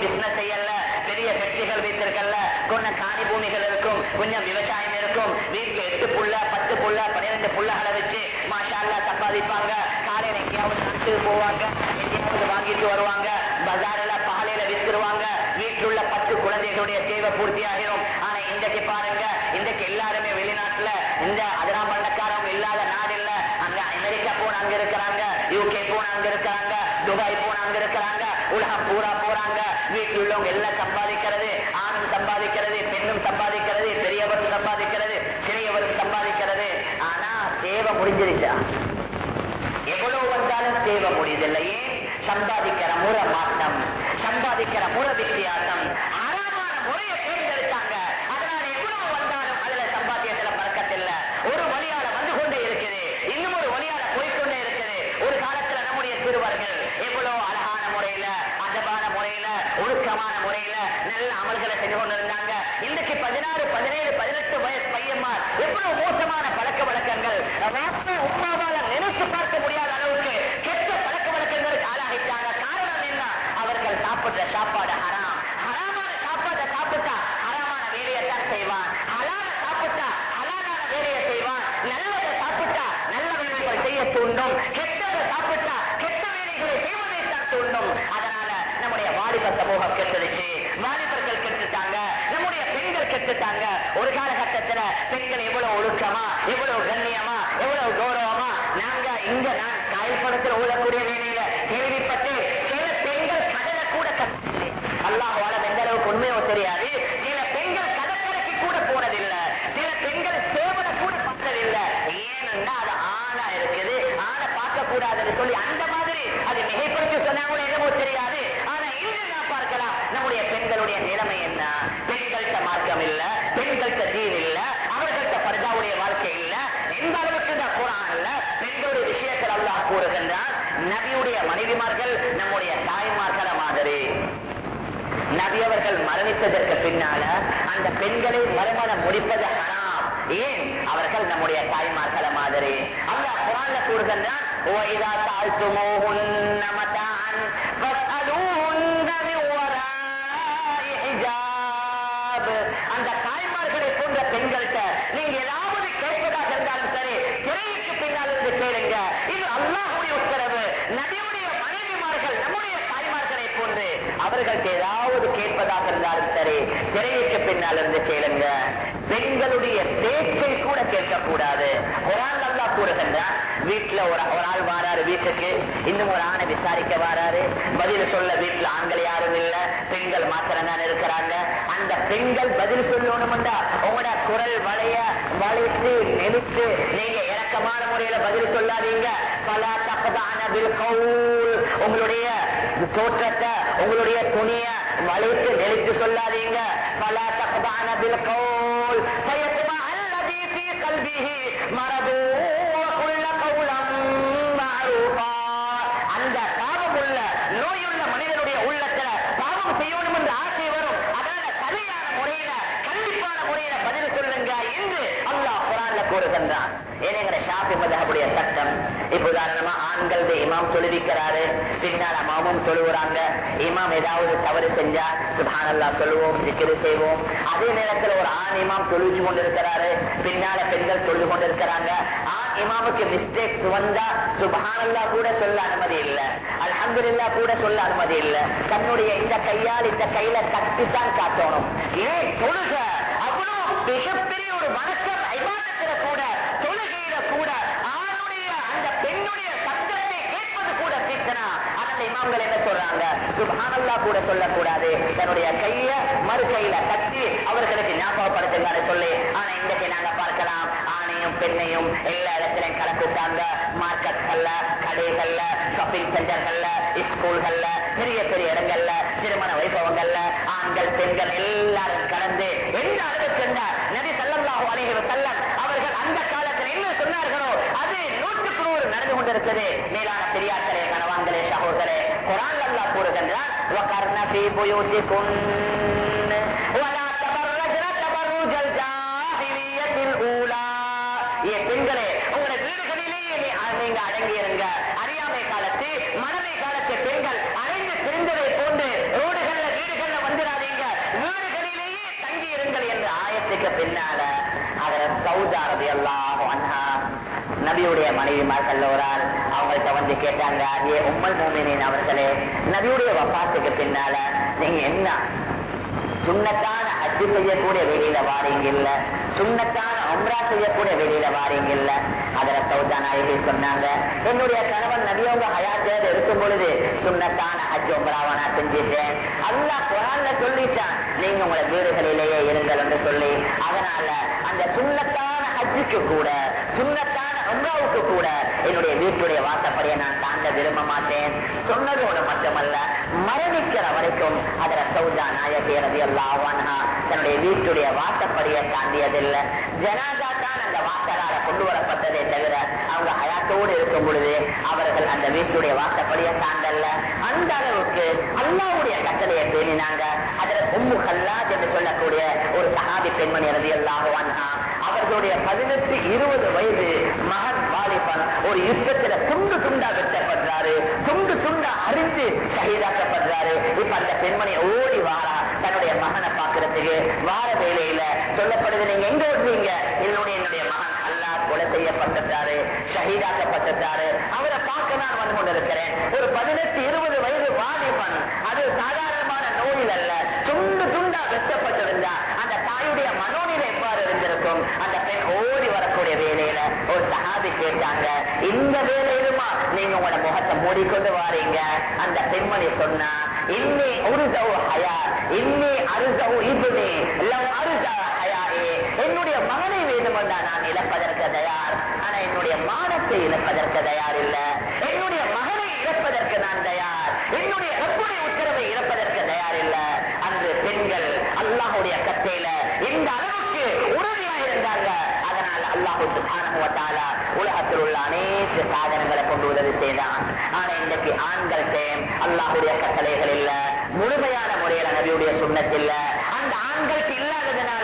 பிசினஸ் செய்யல பெரிய ஃபேக்டரிகள் வைத்திருக்கல கொஞ்சம் காணி பூமிகள் இருக்கும் கொஞ்சம் விவசாயம் இருக்கும். வீட்டுல எட்டு புள்ள பத்து புள்ள பன்னிரண்டு புள்ளகளை வச்சு மாஷால சம்பாதிப்பாங்க. காலையில எங்கேயாவது நாட்டுக்கு போவாங்க எங்கேயாவது வாங்கிட்டு வருவாங்க. பஜார்ல பாலையில வித்துருவாங்க. வீட்டில் உள்ள பத்து குழந்தைகளுடைய தேவை பூர்த்தி ஆகிரும் ஆனா இன்றைக்கு பாருங்க இன்றைக்கு எல்லாருமே வெளிநாட்டுல இந்த அதனா பண்ணக்காரவங்க இல்லாத நாடு இல்ல. அமெரிக்கா போன அங்க இருக்கிறாங்க யூகே போன அங்க இருக்கிறாங்க துபாய் போன அங்க இருக்கிறாங்க உலகம் பூரா போறாங்க. வீட்டில் உள்ளவங்க எல்லாம் சம்பாதிக்கிறது ஆணும் சம்பாதிக்கிறது பெண்ணும் சம்பாதிக்கிறது பெரியவரும் சம்பாதிக்கிறது சிறியவரும் சம்பாதிக்கிறது. ஆனா தேவை முடிஞ்சிருச்சா? எவ்வளவு வந்தாலும் தேவை முடியுதில்லையே சம்பாதிக்கிற முறை மாற்றம். சம்பாதிக்கிற முறை வித்தியாசம் அறமான முறையை தேர்ந்தெடுத்தாங்க அதனால எவ்வளவு வந்தாலும் அதுல சம்பாத்தியத்துல பறக்கத்தில்ல ஒரு வழியால வந்து கொண்டே இருக்குது இன்னும் ஒரு வழியால போய்க்கொண்டே இருக்குது ஒரு காலத்துல நம்முடைய சிறுவர்கள் எவ்வளவு அழகான முறையில அதபான முறையில ஒழுக்கமான முறையில நல்ல அமல்களை செஞ்சு கொண்டிருந்தாங்க இன்றைக்கு பதினாறு பதினேழு பதினெட்டு வயசு பையன்மார் எவ்வளவு மோசமான பழக்க வழக்கங்கள்? வாப்பா, உம்மாவால நினைச்சு பார்க்க முடியாத அளவுக்கு கெட்ட பழக்க வழக்கங்களுக்கு ஆளாகிட்டாங்க. காரணம் என்ன? அவர்கள் சாப்பிடுற சாப்பாடு ஹராம். ஹராமான சாப்பாட்டை சாப்பிட்டா ஹராமான வேலையை தான் செய்வான். ஹலால சாப்பிட்டா ஹலாலான வேலையை செய்வான். நல்லதை சாப்பிட்டா நல்ல வேலைகள் செய்ய தூண்டும். கெட்டதை சாப்பிட்டா கெட்ட வேலைகளை செய்வதை தான் தூண்டும். அதனால நம்முடைய வாலிப சமூகம் கெட்டுருச்சு வாலிபர்கள் கெட்டுட்டாங்க. கெட்டுட்டாங்க ஒரு காலகட்டத்துல பெண்கள் எவ்வளவு ஒழுக்கமா எவ்வளவு கண்ணியமா எவ்வளவு கௌரவமா நாங்க இங்க நான் காயல்படத்தில் ஓடக்கூடிய வேலையில கேள்விப்பட்டு சில பெண்கள் கடலை கூட கட்டவில்லை அல்லாஹ் வாழம் எந்த அளவுக்கு உண்மையோ தெரியாது. சில பெண்கள் கடற்கரைக்கு கூட போனதில்லை. சில பெண்கள் சேவலை கூட பார்த்ததில்லை. ஏனென்றா அது ஆணா இருக்குது. ஆணை பார்க்க கூடாதுன்னு சொல்லி அந்த மாதிரி அது மிகைப்படுத்தி சொன்னா கூட என்னமோ தெரியாது. நிலைமை என்ன? பெண்கள்கிட்ட மார்க்கம் இல்ல பெண்கள்கிட்ட ஜீன் இல்ல அவர்கள்ட்ட பர்தாவுடைய வாழ்க்கை இல்ல. எந்த அளவுக்கு இந்த பெண்களுடைய விஷயத்தில் அல்லா கூறுகின்றார் நபியுடைய மனைவிமார்கள் நம்முடைய தாய்மார்கள மாதிரி. நபி அவர்கள் மரணித்ததற்கு பின்னால அந்த பெண்களை மறுமணம் முடிப்பது ஏன்? அவர்கள் நம்முடைய தாய்மார்கள மாதிரி. அல்லா குரான்ல கூறுகின்றார் பின்னால் இருந்து கேளுங்க. பெண்களுடைய பேச்சை கூட கேட்கக்கூடாது. குரான் நல்லா கூறுகின்றான் வீட்டுல ஒரு ஒரு ஆள் வாராரு வீட்டுக்கு. இன்னும் ஒரு ஆணை விசாரிக்க வாராரு. பதில் சொல்ல வீட்டுல ஆண்கள் யாரும் இல்ல. பெண்கள் மாத்திரம் தான் இருக்கிறாங்க. அந்த பெண்கள் பதில் சொல்லணும்டா. உங்களோட குரல் வளைய வளைத்து நெளித்து நீங்க இறக்கமான முறையில பதில் சொல்லாதீங்க. பல தப்பதான உங்களுடைய தோற்றத்தை உங்களுடைய துணியை வளைத்து நெளித்து சொல்லாதீங்க. பல தகதான பில் கவுல். பயத்துமா அல்லது பி கல்விஹி மரபு உள்ள அந்த பாவமுள்ள நோயுள்ள மனிதனுடைய உள்ளத்துல பாவம் செய்யணும் என்று ஆசை வரும். அதனால சரியான முறையில கண்டிப்பான முறையில பதில் சொல்லுங்க என்று அல்லாஹ் குரான்ல கூறுகின்றான். ஏனெங்கிற ஷாபி மதஹபுடைய சட்டம். இப்ப உதாரணமா ஆண்கள் இமாம் தொழுவிக்கிறாரு பின்னால் அம்மாவும் தொழுவுறாங்க இமாம் ஏதாவது தவறு செஞ்சா சுபானல்லா சொல்லுவோம் சிக்கிரி செய்வோம். அதே நேரத்தில் ஒரு ஆண் இமாம் தொழுவிச்சு கொண்டிருக்கிறாரு. பின்னால பெண்கள் தொழுது கொண்டிருக்கிறாங்க. ஆண் இமாமுக்கு மிஸ்டேக்ஸ் வந்தா சுபானல்லா கூட சொல்ல அனுமதி இல்ல. அல்ஹம்துலில்லா கூட சொல்ல அனுமதி இல்ல. தன்னுடைய இந்த கையால் இந்த கையில கட்டித்தான் காட்டணும் ஏன் தொழுக. அவ்வளவு மிகப்பெரிய ஒரு வணக்கம் ஐபாதத்துல கூட தொழுகையில கூட ஆணுடைய அந்த பெண்ணுடைய சத்தத்தை கேட்பது கூட சித்தனா அந்த இமாம்கள் என்ன சொல்றாங்க சுபானல்லா கூட சொல்லக்கூடாது. தன்னுடைய கைய மறு கையில கட்டி அவர்களுக்கு ஞாபகப்படுத்துங்க சொல்லி ஆனா இன்றைக்கு நாங்க பார்க்கலாம். ஆணையும் பெண்ணையும் எல்லா இடத்திலையும் கலந்துட்டாங்க மார்க்கெட்கள்ல கடைகள்ல ஷாப்பிங் சென்டர்கள்ல ஸ்கூல்கள்ல பெரிய பெரிய இடங்கள்ல திருமண வைபவங்கள்ல ஆண்கள் பெண்கள் எல்லாரும் கலந்து எந்த அளவுக்கு இருந்தார் நபி ஸல்லல்லாஹு அலைஹி வஸல்லம் அவர்கள் அந்த காலத்தில் என்ன சொன்னார்களோ அது நூற்றுக்கு நூறு நடந்து கொண்டிருக்கிறது. மேலான பெரியார்கள் فِي بُيُوتِكُنَّ وَلَا تَبَرَّجْنَ تَبَرُّجَ الْجَاهِلِيَّةِ الْأُولَى ஏ பெண்களே உங்களுடைய வீடுகளிலேயே நீ- நீங்க அடங்கி இருங்க அறியாமை காலத்து மனமை காலத்து பெண்கள் அடைந்து திரிந்ததை போன்று ரோடுகள்ல வீடுகள்ல வந்துடாதீங்க வீடுகளிலேயே தங்கி இருங்கள் என்ற ஆயத்துக்கு பின்னால அதர சவுதா ரதி அல்லாஹ் அன்ஹா நபியுடைய மனைவிமார்கள் ஒரு ஆள் அவங்கள்ட்ட வந்து கேட்டாங்க. ஏ உம்மல் மூமினின் அவர்களே நபியுடைய வப்பாத்துக்கு பின்னால நீங்க என்ன? சுண்ணத்தான அஜி செய்யக்கூடிய வெளியில வாரீங்க இல்ல? சுண்ணத்தான அம்ரா செய்யக்கூடிய வெளியில வாரீங்க இல்ல? அதில் சௌதா நாயகி சொன்னாங்க. என்னுடைய கணவன் நபியவங்க ஹயாத்தேடு இருக்கும் பொழுது சுண்ணத்தான அஜ் உம்ராவை நான் செஞ்சிட்டேன். அல்லா குரான்ல சொல்லிட்டான். நீங்க உங்களை வீடுகளிலேயே இருங்கள் என்று சொல்லி. அதனால அந்த சுண்ணத்தான ஹஜ்ஜுக்கு கூட சுண்ணத்தான உம்ராவுக்கு கூட என்னுடைய வீட்டுடைய வாசப்படியை நான் தாண்ட விரும்ப மாட்டேன். சொன்னதோடு மட்டுமல்ல மரணிக்கிற வரைக்கும் அதுல சௌதா நாயகி ரதி தன்னுடைய வீட்டுடைய வாசப்படியை தாண்டியதில்லை. ஜனாதா கொண்டு வரப்பட்டதே தவிர அவங்க ஹயாத்தோடு இருக்கும் பொழுது அவர்கள் அந்த வீட்டுடைய வாசப்படியை சார்ந்தல்ல. அந்த அளவுக்கு அல்லாவுடைய கட்டளையை பேணினாங்க. அதில் உம்மு கல்லாத் என்று சொல்லக்கூடிய ஒரு சகாதி பெண்மணி ரதி அல்லாஹா அவர்களுடைய பதினெட்டு இருபது வயது மகன் வாலிபன் ஒரு யுத்தத்துல துண்டு துண்டா வெட்டப்படுறாரு துண்டு துண்டா அறிந்து சகிதாக்கப்படுறாரு இப்ப அந்த பெண்மணி ஓடி வாரா தன்னுடைய மகனை பாக்குறதுக்கு வார வேலையில சொல்லப்படுது நீங்க எங்க ஓடுறீங்க என்னுடைய என்னுடைய மகன் கொலை செய்யப்பட்டுட்டாரு ஷஹீதாக்கப்பட்டுட்டாரு அவரை பார்க்க நான் வந்து கொண்டிருக்கிறேன். ஒரு பதினெட்டு இருபது வயது வாலிபன் அது சாதாரணமான நோயில் அல்ல துண்டு துண்டா வெட்டப்பட்டிருந்தா அந்த தாயுடைய மனோநிலை எவ்வாறு இருந்திருக்கும்? அந்த பெண் ஓடி வரக்கூடிய வேலையில ஒரு சகாபி கேட்டாங்க இந்த வேலையிலுமா நீங்க உங்களோட முகத்தை மூடிக்கொண்டு வாரீங்க? அந்த பெண்மணி சொன்னா இன்னி ஒரு ஹயா இன்னி அருசவு இதுனே லவ் அருசா என்னுடைய மகனை வேண்டுமென்றா நான் இழப்பதற்கு தயார். ஆனா என்னுடைய மானத்தை இழப்பதற்கு தயார் இல்ல. என்னுடைய மகனை இழப்பதற்கு நான் தயார். என்னுடைய ரப்புடைய உத்தரவை இழப்பதற்கு தயார் இல்ல. அன்று பெண்கள் அல்லாஹுடைய கத்தையில இந்த அளவுக்கு உறுதியாக இருந்தாங்க. அதனால் அல்லாஹு சுப்ஹானஹு உலகத்தில் உள்ள அனைத்து சாதனங்களை கொண்டு உதவி செய்தான். ஆனா இன்றைக்கு ஆண்கள்கிட்ட அல்லாஹுடைய கட்டளைகள் இல்ல. முழுமையான முறையில் நபியுடைய சுண்ணத்தில் அந்த ஆண்களுக்கு இல்லாததுனால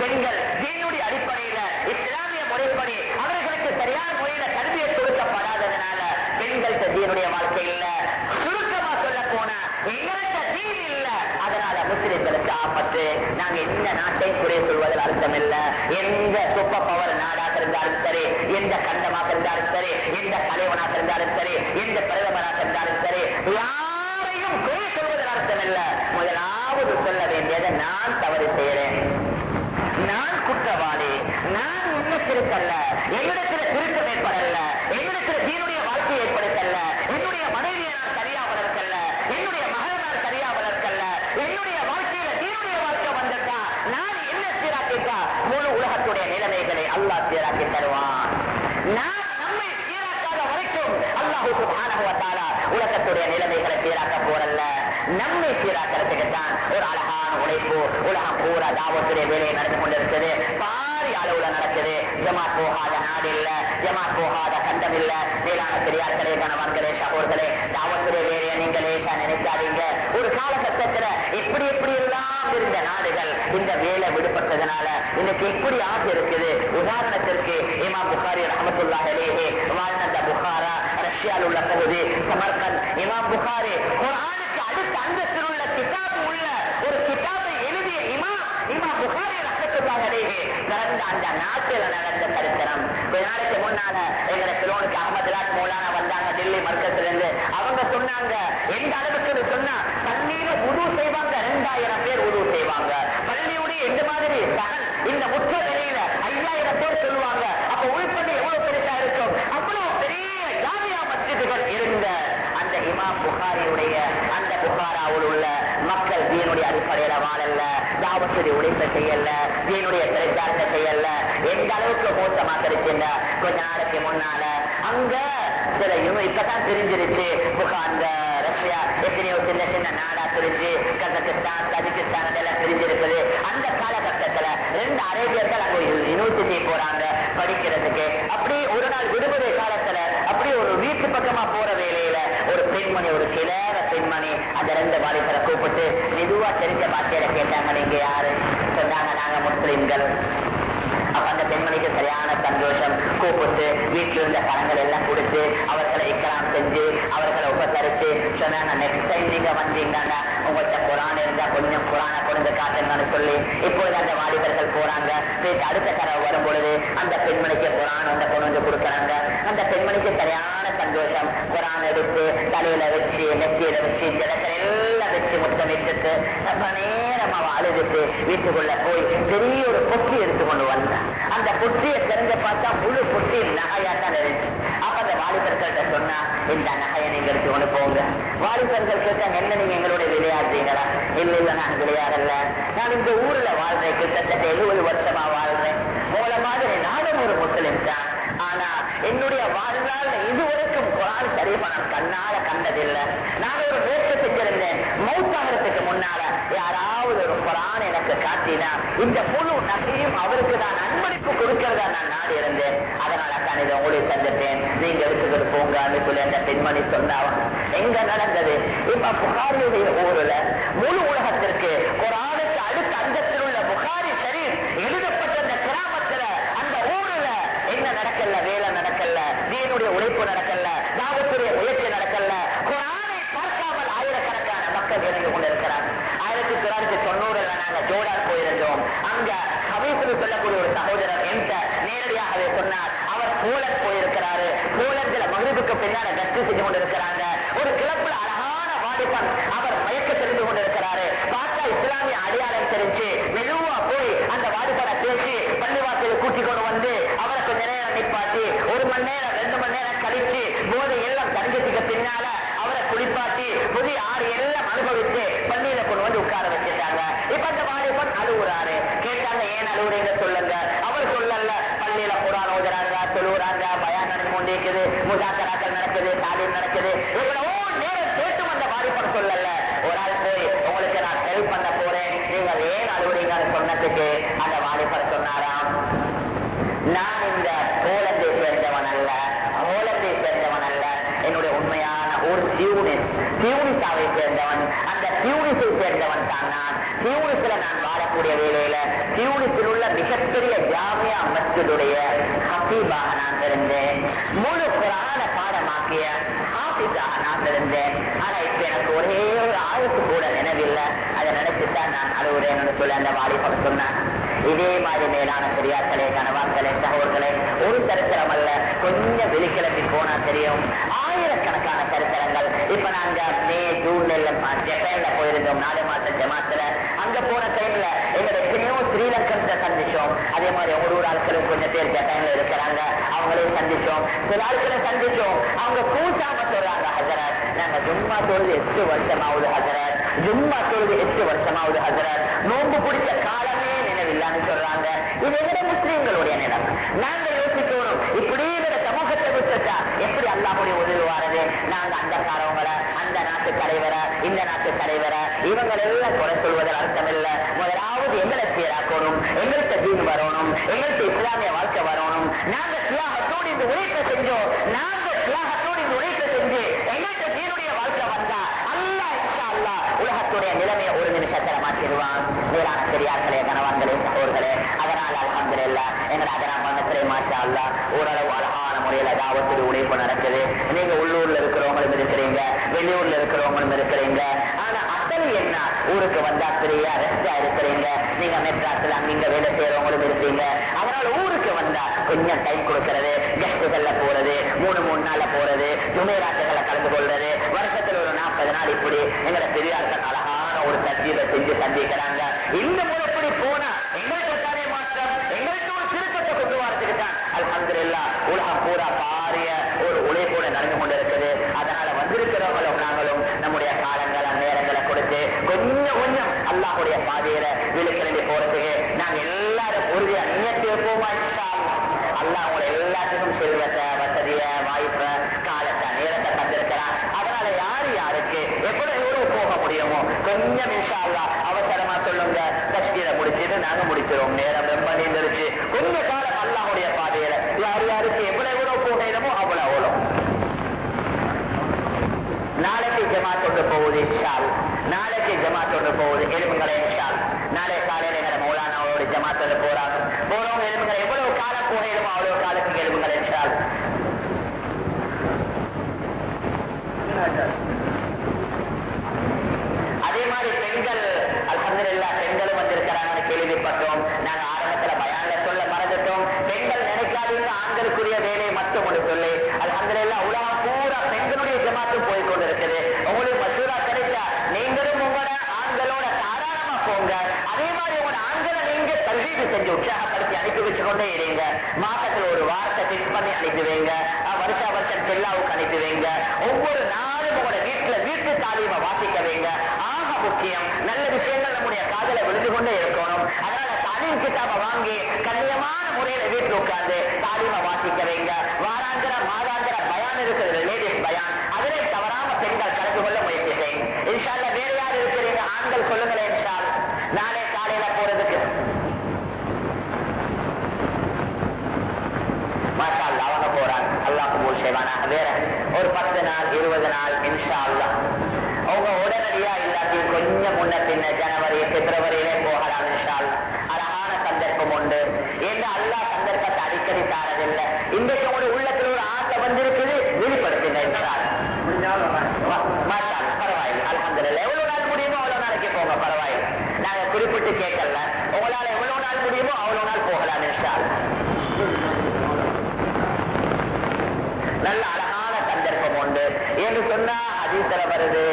பெண்கள் தீனுடைய அடிப்படையில இஸ்லாமிய முறைப்படி அவர்களுக்கு சரியான முறையில கல்வியை கொடுக்கப்படாததுனால பெண்கள்கிட்ட தீனுடைய வாழ்க்கை இல்ல. சுருக்கமா சொல்ல போனா எங்களுக்கு தீன் இல்ல. அதனால முஸ்லிம்களுக்கு ஆபத்து. நாங்க எந்த நாட்டை குறை சொல்வதில் அர்த்தம் இல்ல எந்த சூப்பர் பவர் நாடாக இருந்தாலும் சரி எந்த கண்டமாக இருந்தாலும் சரி எந்த தலைவனாக இருந்தாலும் சரி எந்த பிரதமராக இருந்தாலும் சரி யார் குறை சொல்வதில் அர்த்தம் இல்ல முதலாவது சொல்ல வேண்டியதை நான் தவறு செய்யறேன் நான் குற்றவாளி நான் உண்மைத்திருக்கல்ல என்னிடத்தில் திருத்தம் ஏற்படல என்னிடத்தில் தீனுடைய வாழ்க்கை ஏற்படுத்தல்ல என்னுடைய மனைவியை நான் சரியா வளர்க்கல்ல என்னுடைய மகளை நான் சரியா வளர்க்கல்ல என்னுடைய வாழ்க்கையில தீனுடைய வாழ்க்கை வந்திருக்கா நான் என்ன சீராக்கிட்டா முழு உலகத்துடைய நிலைமைகளை அல்லாஹ் சீராக்கி தருவான் நான் நம்மை சீராக்காத வரைக்கும் அல்லாஹு சுப்ஹானஹு வ தஆலா உலகத்துடைய நிலைமைகளை சீராக்க போறல்ல நம்மை சீராக்கிறதுக்கு தான் ஒரு அழகான உழைப்பு உலகம் பூரா தாவத்துடைய வேலையை நடந்து கொண்டிருக்குது பாரி அளவுல நடக்குது ஜமாத் போகாத நாடு இல்ல போகாத கண்டமில்ல. மேலான பெரியார்களே கணவன்களே சகோதரே தாவத்துடைய வேலையை நீங்க லேசா நினைக்காதீங்க. ஒரு காலகட்டத்துல எப்படி எப்படி எல்லாம் இருந்த நாடுகள் இந்த வேலை விடுபட்டதுனால இன்னைக்கு எப்படி ஆசை இருக்குது. உதாரணத்திற்கு இமா புகாரி ரஹமத்துல்லாஹ் வாழ்ந்த புகாரா ரஷ்யாவில் உள்ள பகுதி சமர்கன் இமாம் புகாரி குர்ஆனுக்கு அடுத்த அந்தஸ்தில் உள்ள கிதாபு உள்ள ஒரு கிதாபை எழுதிய இமாம் இமாம் புகாரி ரஹமத்துல்லாஹ் நடந்த அந்த நாட்டில் நடந்த சரித்திரம். கொஞ்ச நாளைக்கு முன்னால எங்க சிலோனுக்கு அகமதுலாத் மூலான வந்தாங்க டெல்லி மர்க்கத்துல இருந்து அவங்க சொன்னாங்க எந்த அளவுக்கு சொன்னா தண்ணீர் உது செய்வாங்க ரெண்டாயிரம் பேர் உது செய்வாங்க. பள்ளியுடைய எந்த மாதிரி சகன் இந்த முற்ற நிலையில ஐயாயிரம் பேர் சொல்லுவாங்க. அப்ப உள்பட்டு எவ்வளவு பெருசா இருக்கும்? அவ்வளவு பெரிய ஜாமியா மஸ்ஜிதுகள் இருந்த அந்த இமாம் புகாரியுடைய அந்த புகாராவில் உள்ள மக்கள் தீனுடைய அடிப்படையில வாழல்ல தாவசதி உழைப்பை செய்யல தீனுடைய பிரச்சாரத்தை செய்யல எந்த அளவுக்கு மோசமா கிடைச்சுங்க கொஞ்ச நாளைக்கு முன்னால அங்க சில இப்பதான் தெரிஞ்சிருச்சு புகார் ரஷ்யா எத்தனையோ சின்ன சின்ன நாடா தெரிஞ்சு கசகஸ்தான் தஜிகிஸ்தான் இதெல்லாம் தெரிஞ்சிருக்குது அந்த காலகட்டத்துல ரெண்டு அரேபியர்கள் அங்க யூனிவர்சிட்டி போறாங்க படிக்கிறதுக்கு. அப்படி ஒரு நாள் விடுமுறை காலத்துல அப்படி ஒரு வீட்டு பக்கமா போற வேலையில ஒரு பெண்மணி ஒரு கிளற பெண்மணி அந்த ரெண்டு வாலிபரை கூப்பிட்டு மெதுவா தெரிஞ்ச பாஷையில கேட்டாங்க நீங்க யாரு? சொன்னாங்க நாங்க முஸ்லிம்கள். அப்ப அந்த பெண்மணிக்கு சரியான சந்தோஷம். கூப்பிட்டு வீட்டில் இருந்த பழங்கள் எல்லாம் கொடுத்து அவர்களை இக்கலாம் செஞ்சு அவர்களை உபசரிச்சு சொன்னாங்க நெக்ஸ்ட் டைம் நீங்க வந்தீங்கன்னா உங்கள்கிட்ட குரான் இருந்தா கொஞ்சம் குரான கொண்டு காட்டுங்கன்னு சொல்லி. இப்பொழுது அந்த வாலிபர்கள் போறாங்க. அடுத்த தடவை வரும் பொழுது அந்த பெண்மணிக்கு குரான் வந்து கொண்டு வந்து கொடுக்குறாங்க. அந்த பெண்மணிக்கு சரியான சந்தோஷம். குரான் எடுத்து தலையில வச்சு நெத்தியில வச்சு ஜலத்துல எல்லாம் வச்சு முத்தமிட்டு ரொம்ப நேரமா அழுதுட்டு வீட்டுக்குள்ள போய் பெரிய ஒரு பொட்டி எடுத்து கொண்டு வந்தான் அந்த பொட்டியை தெரிஞ்ச பார்த்தா முழு பொட்டி நகையா தான் இருந்துச்சு. அப்ப அந்த வாலிபர்கள்ட்ட சொன்னா இந்த நகையை நீங்க எடுத்து கொண்டு போங்க. வாலிபர்கள் கேட்டாங்க என்ன நீங்க எங்களோட விளையாடுறீங்களா? இல்ல இல்ல நான் விளையாடல. நான் இந்த ஊர்ல வாழ்றேன். கிட்டத்தட்ட எழுபது வருஷமா வாழ்றேன். மூல மாதிரி நானும் ஒரு முஸ்லிம் தான். ஆனா என்னுடைய வாழ்நாள் இதுவரைக்கும் குரான் ஷரீஃபை நான் கண்ணால கண்டதில்லை. நான் ஒரு முயற்சி செஞ்சிருந்தேன் மௌத்தாகிறதுக்கு முன்னால யாராவது ஒரு குரான் எனக்கு காட்டினா இந்த முழு நகையும் அவருக்கு நான் அன்பளிப்பு கொடுக்கிறதா நான் நாடு இருந்தேன். அதனால தான் இதை உங்களுக்கு தந்துட்டேன். நீங்க எடுத்துக்கிட்டு போங்க சொல்லி அந்த பெண்மணி சொன்னாங்க எங்க நடந்தது? இப்ப புகாரியுடைய ஊர்ல முழு உலகத்திற்கு குரான் அடுத்த அந்தத்தில் உள்ள புகாரி ஷரீப் எழுதப்பட்ட அந்த கிராமத்துல அந்த ஊர்ல என்ன நடக்கல வேலை நடக்கல தீனுடைய உழைப்பு நடக்கல தாவத்துடைய முயற்சி நடக்கல குரானை பார்க்காமல் ஆயிரக்கணக்கான மக்கள் இறந்து கொண்டிருக்கிறார் ஆயிரத்தி தொள்ளாயிரத்தி தொண்ணூறுல நாங்க ஜோடார் போயிருந்தோம் அங்க ஹபீஸ் சொல்லக்கூடிய ஒரு சகோதரர் என்கிட்ட நேரடியாகவே சொன்னார் அவர் போலண்ட் போயிருக்கிறாரு. போலந்துல மகிழ்வுக்கு பின்னால கட்டி செஞ்சு கொண்டிருக்கிறாங்க. ஒரு கிளப்புல அழகான வாலிபன் அவர் மயக்க தெரிந்து கொண்டிருக்கிறாரு. பார்த்தா இஸ்லாமிய அடையாளம் தெரிஞ்சு மெதுவா போய் அந்த வாலிபனை பேசி பள்ளிவாசலை கூட்டி கொண்டு வந்து அவரை கொஞ்ச நேரம் நிப்பாட்டி ஒரு மணி நேரம் ரெண்டு மணி நேரம் கழிச்சு போதை எல்லாம் தங்கத்துக்கு பின்னால அவரை குளிப்பாட்டி புதிய ஆறு எல்லாம் அனுபவித்து பள்ளியில கொண்டு வந்து உட்கார வச்சுட்டாங்க. இப்ப அந்த வாலிபன் அழுகுறாரு. கேட்டாங்க ஏன் அழுகுறீங்க? சொல்லுங்க. அவர் சொல்லல. பள்ளியில குரான் ஓதுறாங்க சொல்லுறாங்க பயான் நடந்து கொண்டிருக்குது முதாக்கராக்கள் நடக்குது தாலீம் நடக்குது. எவ்வளவோ நேரம் கேட்டும் அந்த வாலிபன் சொல்லல. ஒரு ஆள் போய் உங்களுக்கு நான் ஹெல்ப் பண்ண போறேன். நீங்கள் ஏன் அழுகுறீங்கன்னு சொன்னதுக்கு அந்த வாலிபர் சொன்னாராம். நான் இந்த போலந்தை சேர்ந்தவன் அல்ல. போலந்தை சேர்ந்தவன் அல்ல. என்னுடைய உண்மையான ஒரு டியூனிஸ் டியூனிஸாவை சேர்ந்தவன். அந்த டியூனிஸை சேர்ந்தவன் தான் நான். டியூனிஸ்ல நான் வாழக்கூடிய வேலையில டியூனிஸில் உள்ள மிகப்பெரிய ஜாமியா மஸ்ஜிதுடைய ஹபீபாக நான் இருந்தேன் முழு புராண பாடமாக்கிய ஹாபிஸாக நான் இருந்தேன் ஆனா இப்ப எனக்கு ஒரே ஒரு ஆயுசு கூட நினைவில்லை. அதை நினைச்சுதான் நான் அழுகுறேன்னு சொல்லி அந்த வாலிபம் சொன்னான். இதே மாதிரி மேலான பெரியார்களே கணவான்களே சகோதரர்களே ஒரு சரித்திரம் அல்ல கொஞ்சம் வெளிக்கிழமை போனா தெரியும். ஆயிரக்கணக்கான சரித்திரங்கள். இப்ப நாங்க மே ஜூன்ல ஜப்பான்ல போயிருந்தோம் நாலு மாசம் ஜமாத்துல. அங்க போன டைம்ல எங்களை எத்தனையோ சந்திச்சோம். அதே மாதிரி ஒரு ஒரு ஆட்களும் கொஞ்சம் பேர் ஜப்பான்ல இருக்கிறாங்க. அவங்களையும் சந்திச்சோம். சில ஆட்களை சந்திச்சோம். அவங்க கூசாம சொல்றாங்க ஹசரத் நாங்க ஜும்மா தொழுது எட்டு வருஷமாவது ஹசரத். ஜும்மா தொழுது எட்டு வருஷமாவது ஹசரத். நோன்பு பிடிச்ச காலம் நினைவில்லான்னு சொல்றாங்க. இது எங்க முஸ்லீம்களுடைய நிலம் நாங்க யோசிக்கணும். இப்படி இருக்கிற சமூகத்தை விட்டுட்டா எப்படி அல்லாஹுடைய உதவி வாரது? நாங்க அந்த காரவங்களை அந்த நாட்டு தலைவரை இந்த நாட்டு தலைவரை இவங்களெல்லாம் குறை சொல்வதில் அர்த்தம் இல்ல முதலாவது எங்களை சீராக்கணும். எங்களுக்கு தீன் வரணும். எங்களுக்கு இஸ்லாமிய வாழ்க்கை வரணும். நாங்க தியாகத்தோடு இந்த உழைப்பை செஞ்சோம். நாங்க தியாகத்தோடு இந்த உழைப்பை செஞ்சு எங்களுக்கு தீனுடைய வாழ்க்கை வந்தா அல்லா இன்ஷா அல்லா உலகத்துடைய நிலைமையை ஒரு நிமிஷத்துல கணவான்களே அதனால் அலமதுல்லா எங்களை அதனால் மாஷா ஓரளவு அழகான முறையில தாவத்தில் உழைப்பு நடக்குது. நீங்க உள்ளூர்ல இருக்கிறவங்களும் இருக்கிறீங்க வெளியூர்ல இருக்கிறவங்களும் இருக்கிறீங்க. ஆனா அசல் என்ன? ஊருக்கு வந்தா பெரிய ரெஸ்டா இருக்கிறீங்க. நீங்க மெட்ராஸ்ல அங்கிங்க வேலை செய்யறவங்களும் இருக்கீங்க. அதனால ஊருக்கு வந்தா கொஞ்சம் டைம் கொடுக்கறது கெஸ்டுகள்ல போறது மூணு மூணு நாள்ல போறது ஜுமேராட்டுகளை கலந்து கொள்றது வருஷத்துல ஒரு நாற்பது நாள் இப்படி எங்களை பெரியார்கள் அழகான செஞ்சு சந்திக்கிறாங்க இந்த முறைப்படி போனா? எங்களுக்கு தானே மாற்றம் எங்களுக்கு ஒரு திருத்தத்தை கொண்டு வரதுக்கு தான் அல்ஹம்துலில்லா உலகம் பூரா பாரிய ஒரு உழைப்போட நடந்து கொண்டு இருக்குது அதனால வந்திருக்கிறவங்களும் நாங்களும் நம்முடைய காலங்களை நேரங்களை கொடுத்து கொஞ்சம் கொஞ்சம் அல்லாஹுடைய பாதையில விழுக்கிரண்டி போறதுக்கு நாங்க எல்லாரும் உறுதியா நியத்து வைப்போமா இன்ஷா அல்லாஹ். அல்லாஹ் உங்களை எல்லாத்துக்கும் செல்வத்தை வசதிய வாய்ப்பை காலத்தை நேரத்தை தந்திருக்கிறான் அதனால யாரு யாருக்கு எப்படி எவ்வளவு போக முடியுமோ கொஞ்சம் இன்ஷால்லா அவசரமா சொல்லுங்க. கஷ்டீரை முடிச்சிட்டு நாங்க முடிச்சிருவோம். நேரம் ரொம்ப நீந்திருச்சு கொஞ்ச காலம் அல்லாஹுடைய பாதையில. யார் யாருக்கு எவ்வளவு எவ்வளவு போகணுமோ அவ்வளவு அவ்வளவு நாளைக்கு ஜமா கொண்டு போகுது இன்ஷால் நாளைக்கு ஜமா கொண்டு போகுது எலும்புகளை இன்ஷால் நாளை காலையில எங்களை மௌலானாவோட ஜமா கொண்டு போறாங்க. போறவங்க எலும்புகளை எவ்வளவு காலம் போகணுமோ அவ்வளவு காலத்துக்கு எலும்புகளை இன்ஷால் அதே மாதிரி பெண்கள் அல்ஹம்துலில்லா பெண்களும் வந்திருக்கிறாங்கன்னு கேள்விப்பட்டோம். நாங்க ஆரம்பத்துல பயான்ல சொல்ல மறந்துட்டோம். பெண்கள் நினைக்காதீங்க ஆண்களுக்குரிய வேலையை மட்டும் ஒன்று சொல்லி. அல்ஹம்துலில்லா உலகம் பூரா பெண்களுடைய ஜமாத்தும் போய் கொண்டிருக்குது. உங்களுக்கு மசூரா கிடைச்சா நீங்களும் உங்களோட ஆண்களோட தாராளமா போங்க. அதே மாதிரி உங்களோட ஆண்களை நீங்க தல்வீது செஞ்சு உற்சாகப்படுத்தி அனுப்பி வச்சு கொண்டே இருங்க. மாசத்துல ஒரு வாரத்தை பிக்ஸ் பண்ணி அனுப்பி வைங்க. வருஷா வருஷம் செல்லாவுக்கு அனுப்பி வைங்க. ஒவ்வொரு நாளும் உங்களோட வீட்டுல வீட்டு தாலியமா வாசிக்க வைங்க. ஆண் முக்கியம். நல்ல விஷயங்கள் நம்முடைய காதல விழுந்து கொண்டே இருக்கணும். அதனால தாலிம் கிட்டாப வாங்கி கண்ணியமான முறையில வீட்டில் உட்கார்ந்து தாலிமை வாசிக்க வைங்க. வாராந்திர மாதாந்திர பயான் இருக்கிறது லேடிஸ் பயான். அதிலே தவறாம பெண்கள் கலந்து கொள்ள முயற்சி செய்யுங்க இன்ஷால்ல வேற யார் இருக்கிறீங்க? ஆண்கள் சொல்லுங்களேன் என்றால் நாளை காலையில போறதுக்கு. மாஷா அல்லாஹ் அவங்க போறாங்க. அல்லாஹ் கபூல் வேற. ஒரு பத்து நாள் இருபது நாள் இன்ஷா அல்லா அவங்க கொஞ்சம் முன்ன பின்ன ஜனவரி பிப்ரவரியிலே போகலாம் என்றால் அழகான சந்தர்ப்பம் உண்டு. ஏன்னா அல்லா சந்தர்ப்பத்தை அடிக்கடி தாரதில்லை இன்றைக்கு உங்களுடைய உள்ளத்தில் ஒரு ஆசை வந்திருக்குது வெளிப்படுத்துங்க என்றால் அல்லாஹ். பரவாயில்லை. அல்ஹம்துலில்லாஹ். எவ்வளவு நாள் முடியுமோ அவ்வளவு நாளைக்கு போங்க பரவாயில்லை. நாங்க குறிப்பிட்டு கேட்கல. உங்களால் எவ்வளவு நாள் முடியுமோ அவ்வளவு நாள் போகலாம் என்றால் நல்ல அழகான சந்தர்ப்பம் உண்டு. என்று சொன்னா அதிசல வருது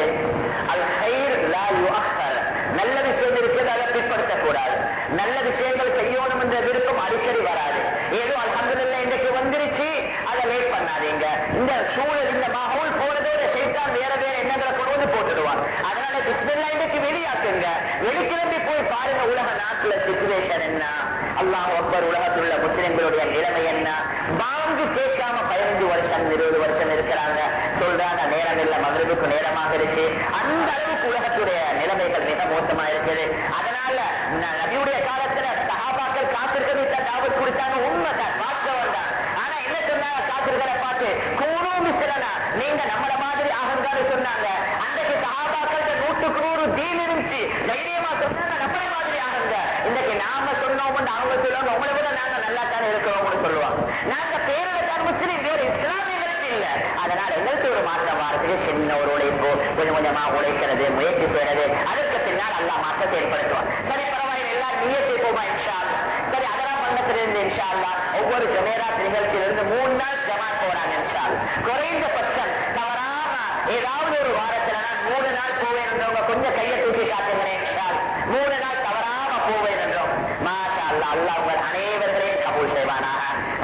அல் ஹைர் லா யுஅஹர் நல்ல விஷயம் இருக்குது அதை பிற்படுத்தக் கூடாது நல்ல விஷயங்கள் செய்யணும் என்ற விருப்பம் அடிக்கடி வராது. ஏதோ அல்ஹம்துலில்லாஹ் இன்றைக்கு வந்துருச்சு அதை லேட் பண்ணாதீங்க. இந்த சூழல் இந்த மகவுல் போறதோட செய்தான் வேற வேற எண்ணங்களை கொண்டு வந்து போட்டுடுவான். அதனால பிஸ்மில்லா இன்றைக்கு வெளியாக்குங்க. வெளிக்கிளம்பி போய் பாருங்க உலக நாட்டுல சுச்சுவேஷன் என்ன. அல்லாஹ் அக்பர் உலகத்தில் உள்ள முஸ்லிம்களுடைய நிலைமை என்ன. பாங்கு கேட்காம பதினஞ்சு வருஷம் இருபது வருஷம் இருக்கிறாங்க. சொல்றாங்க. நேரம் இல்ல மகிழ்வுக்கு நேரமாக இருக்கு. அந்த அளவுக்கு உலகத்துடைய நிலைமைகள் மிக மோசமா இருக்குது. அதனால நபியுடைய காலத்துல சகாபாக்கள் காத்திருக்கிறது தாவத் கொடுத்தாங்க உண்மைதான் வாஸ்தவம் தான். ஆனா என்ன சொன்னாங்க காத்திருக்கிற பார்த்து கூறும் மிஸ்ரனா நீங்க நம்மள மாதிரி ஆகுங்காரு சொன்னாங்க. அன்றைக்கு சகாபாக்கள் நூற்றுக்கு நூறு தீன் இருந்துச்சு. தைரியமா சொன்னாங்க நம்மள மாதிரி ஆகுங்க. இன்னைக்கு நாம சொன்னோம் அவங்க சொல்லுவாங்க உங்களை விட நாங்க நல்லா தானே இருக்கிறோம்னு சொல்லுவாங்க. நாங்க பேரில் தான் முஸ்லீம் வேறு இஸ்லாமியர்களுக்கு அதனால எங்களுக்கு ஒரு மாற்றம் வாரத்துக்கு சின்ன ஒரு உழைப்பு கொஞ்சம் கொஞ்சமா உழைக்கிறது முயற்சி செய்யறது அதற்கு பின்னால் அல்லா மாற்றத்தை ஏற்படுத்துவான். சரி பரவாயில்ல எல்லாரும் நீயத்தை போமா இன்ஷா சரி அதெல்லாம் பண்ணத்திலிருந்து இன்ஷா அல்லாஹ் ஒவ்வொரு ஜமேராத் நிகழ்ச்சியிலிருந்து மூணு நாள் ஜமாத் போறாங்க இன்ஷா குறைந்தபட்சம் தவறாம ஏதாவது ஒரு வாரத்துல மூணு நாள் போவேன் கொஞ்சம் கையை தூக்கி காட்டுகிறேன் மூணு நாள் தவறாம போவேன் என்றோம் மாஷா அல்லா அல்லாஹ் உங்கள் அனைவர்களையும் கபூல் செய்வானாக.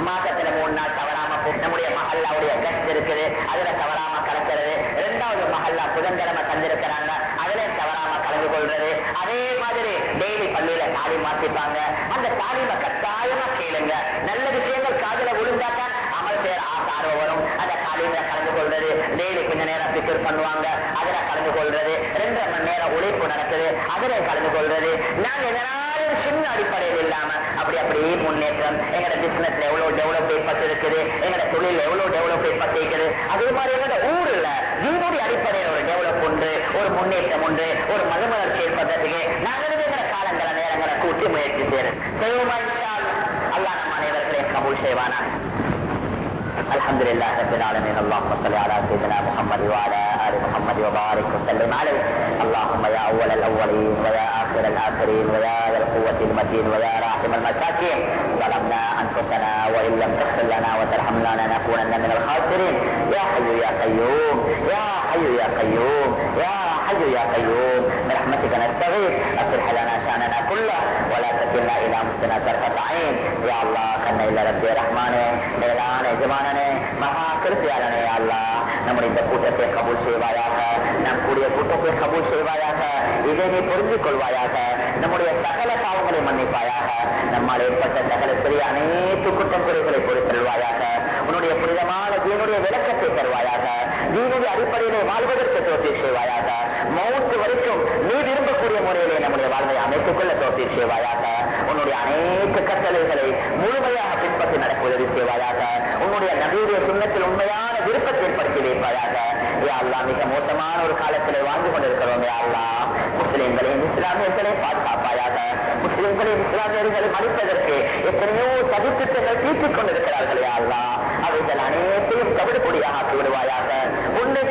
மாசத்துல மூணு நாள் தவறாம நம்முடைய மகல்லாவுடைய கஸ்ட் இருக்குது அதுல தவறாம கலக்கிறது. இரண்டாவது மகல்லா சுதந்திரமா தந்திருக்கிறாங்க அதுல தவறாம கலந்து கொள்றது. அதே மாதிரி டெய்லி பள்ளியில தாலி மாசிப்பாங்க அந்த தாலிம கட்டாயமா கேளுங்க. நல்ல விஷயங்கள் காதல விழுந்தாதான் அமல் செய்யற ஆசை ஆர்வம் வரும். அந்த தாலிம கலந்து கொள்றது. டெய்லி கொஞ்ச நேரம் பிக்கர் பண்ணுவாங்க அதுல கலந்து கொள்றது. ரெண்டரை மணி நேரம் உழைப்பு நடக்குது அதுல கலந்து கொள்றது. நாங்க எதனாலும் சின்ன அடிப்படையில் இல்லாம அப்படி அப்படியே முன்னேற்றம் எங்களோட பிசினஸ்ல எவ்வளவு டெவலப் ஏற்பட்டு இருக்குது எங்களோட தொழில் எவ்வளவு டெவலப் ஏற்பட்டு இருக்குது அதே மாதிரி எங்களோட ஊர்ல வீடுடைய அடிப்படையில் ஒரு டெவலப் உண்டு ஒரு முன்னேற்றம் உண்டு ஒரு மதமலர்ச்சி ஏற்படுறதுக்கு நாங்களும் எங்களோட காலங்கள நேரங்களை கூட்டி முயற்சி செய்யறோம் செய்வோமா இன்ஷா அல்லாஹ். அல்லாஹ் நம் அனைவர்களையும் கபூல் செய்வானா الحمد لله رب العالمين اللهم صل على سيدنا محمد وعلى ال محمد وبارك وسلم عليه اللهم يا اول الاولين ويا اخر الاخرين ويا ذا القوة المتين ويا راحم المساكين. ظلمنا أنفسنا وإن لم تغفر لنا وترحمنا لنكونن من الخاسرين. يا حي يا قيوم يا حي يا قيوم يا حي يا قيوم برحمتك نستغيث اصلح لنا شاننا كله ولا تكلنا الى انفسنا طرفه عين يا الله كنا الى ربي رحمانه மேலான எஜமானனே மகா கிருத்தியாளனே அல்லா நம்முடைய இந்த கூட்டத்தை கபூல் செய்வாயாக நம் கூடிய கூட்டத்தை கபூல் செய்வாயாக இதை நீ புரிந்து கொள்வாயாக நம்முடைய சகல பாவங்களை மன்னிப்பாயாக நம்மால் ஏற்பட்ட சகல சிறிய அனைத்து குற்றம் குறைகளை பொறுத்தல்வாயாக உன்னுடைய புனிதமான தீனுடைய விளக்கத்தை தருவாயாக தீனுடைய அடிப்படையிலே வாழ்வதற்கு தோற்றி செய்வாயாக மௌத்து வரைக்கும் நீ விரும்பக்கூடிய முறையிலே நம்முடைய வாழ்வை அமைத்துக் கொள்ள தோற்றி செய்வாயாக உன்னுடைய அனைத்து கட்டளைகளை முழுமையாக பின்பற்றி நடக்க உதவி செய்வாயாக உன்னுடைய நபியுடைய சுண்ணத்தில் உண்மையான விருப்பத்தை ஏற்படுத்தி வைப்பாயாக. யா மிக மோசமான ஒரு காலத்திலே வாழ்ந்து கொண்டிருக்கிறோம் யா முஸ்லிம்களையும் இஸ்லாமியர்களையும் பாதுகாப்பாயாக முஸ்லிம்களையும் இஸ்லாமியர்களை மதிப்பதற்கு எத்தனையோ சதித்திட்டங்கள் தீட்டிக் கொண்டிருக்கிறார்கள் யா அவைகள் அனைத்தையும் கவிடுபொடியாக ஆக்கி விடுவாயாக உன்னை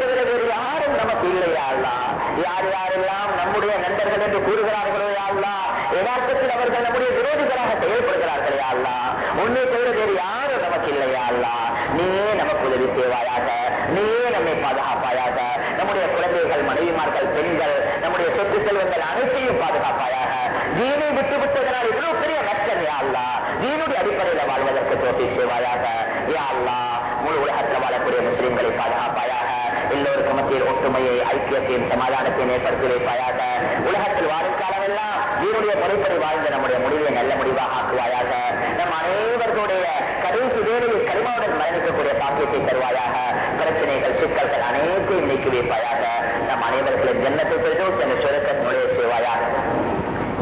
யாரும் நமக்கு இல்லையாள்லா யார் யாரெல்லாம் நம்முடைய நண்பர்கள் என்று கூறுகிறார்களோ யாழ்லா? யதார்த்தத்தில் அவர்கள் நம்முடைய விரோதிகளாக செயல்படுகிறார்கள் யாழ்லா? உன்னை தவிர வேறு யாரும் நமக்கு இல்லையாள்லா நீயே நமக்கு உதவி செய்வாயாக. நீயே நம்மை பாதுகாப்பாயாக. நம்முடைய குழந்தைகள் மனைவிமார்கள் பெண்கள் நம்முடைய சொத்து செல்வங்கள் அனைத்தையும் பாதுகாப்பாயாக. தீனை விட்டுவிட்டதனால் இவ்வளவு பெரிய நஷ்டம் யாழ்லா? அல்லாஹ் தீனுடைய அடிப்படையில் வாழ்வதற்கு தோட்டி செய்வாயாக. யாழ்லா முழு உலகத்தில் வாழக்கூடிய முஸ்லிம்களை பாதுகாப்பாயாக. எல்லோருக்கும் மத்தியில் ஒற்றுமையை ஐக்கியத்தையும் சமாதானத்தையும் ஏற்படுத்தி வைப்பாயாக உலகத்தில் வாழும் காலமெல்லாம் தீனுடைய முறைப்படி வாழ்ந்த நம்முடைய முடிவை நல்ல முடிவாக ஆக்குவாயாக. நம் அனைவர்களுடைய கடைசி வேலையில் கருமாவுடன் மரணிக்கக்கூடிய பாக்கியத்தை தருவாயாக. பிரச்சனைகள் சிக்கல்கள் அனைத்தையும் நீக்கி வைப்பாயாக நம் அனைவர்களின் ஜன்னத்தை பெருதோஸ் என்ற சுரக்கத் நுழைய செய்வாயாக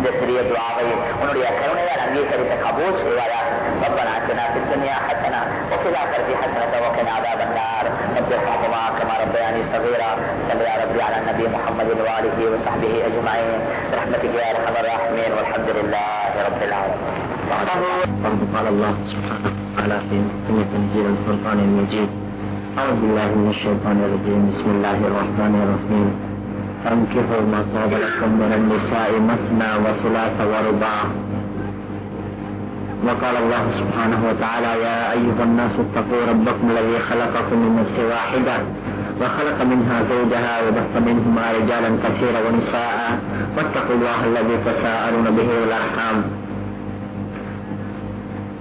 இந்த சிறிய துவாவை உன்னுடைய கருணையால் அங்கீகரித்த கபூல் செய்வாயாக ربنا اتنا في الدنيا حسنه وفي الاخره حسنه وقنا عذاب النار رب ارحمهما كما ربياني صغيرا صل يا ربي على النبي محمد واله وصحبه اجمعين برحمتك يا ارحم الراحمين والحمد لله رب العالمين قد قال الله سبحانه وتعالى في في تنزيل الفرقان المجيد أعوذ بالله من الشيطان الرجيم بسم الله الرحمن الرحيم فانكحوا ما طاب لكم من النساء مثنى وثلاث ورباع؟ وقال الله سبحانه وتعالى يا أيها الناس اتقوا ربكم الذي خلقكم من نفس واحدة وخلق منها زوجها وبث منهما رجالا كثيرا ونساء واتقوا الله الذي تساءلون به والأرحام.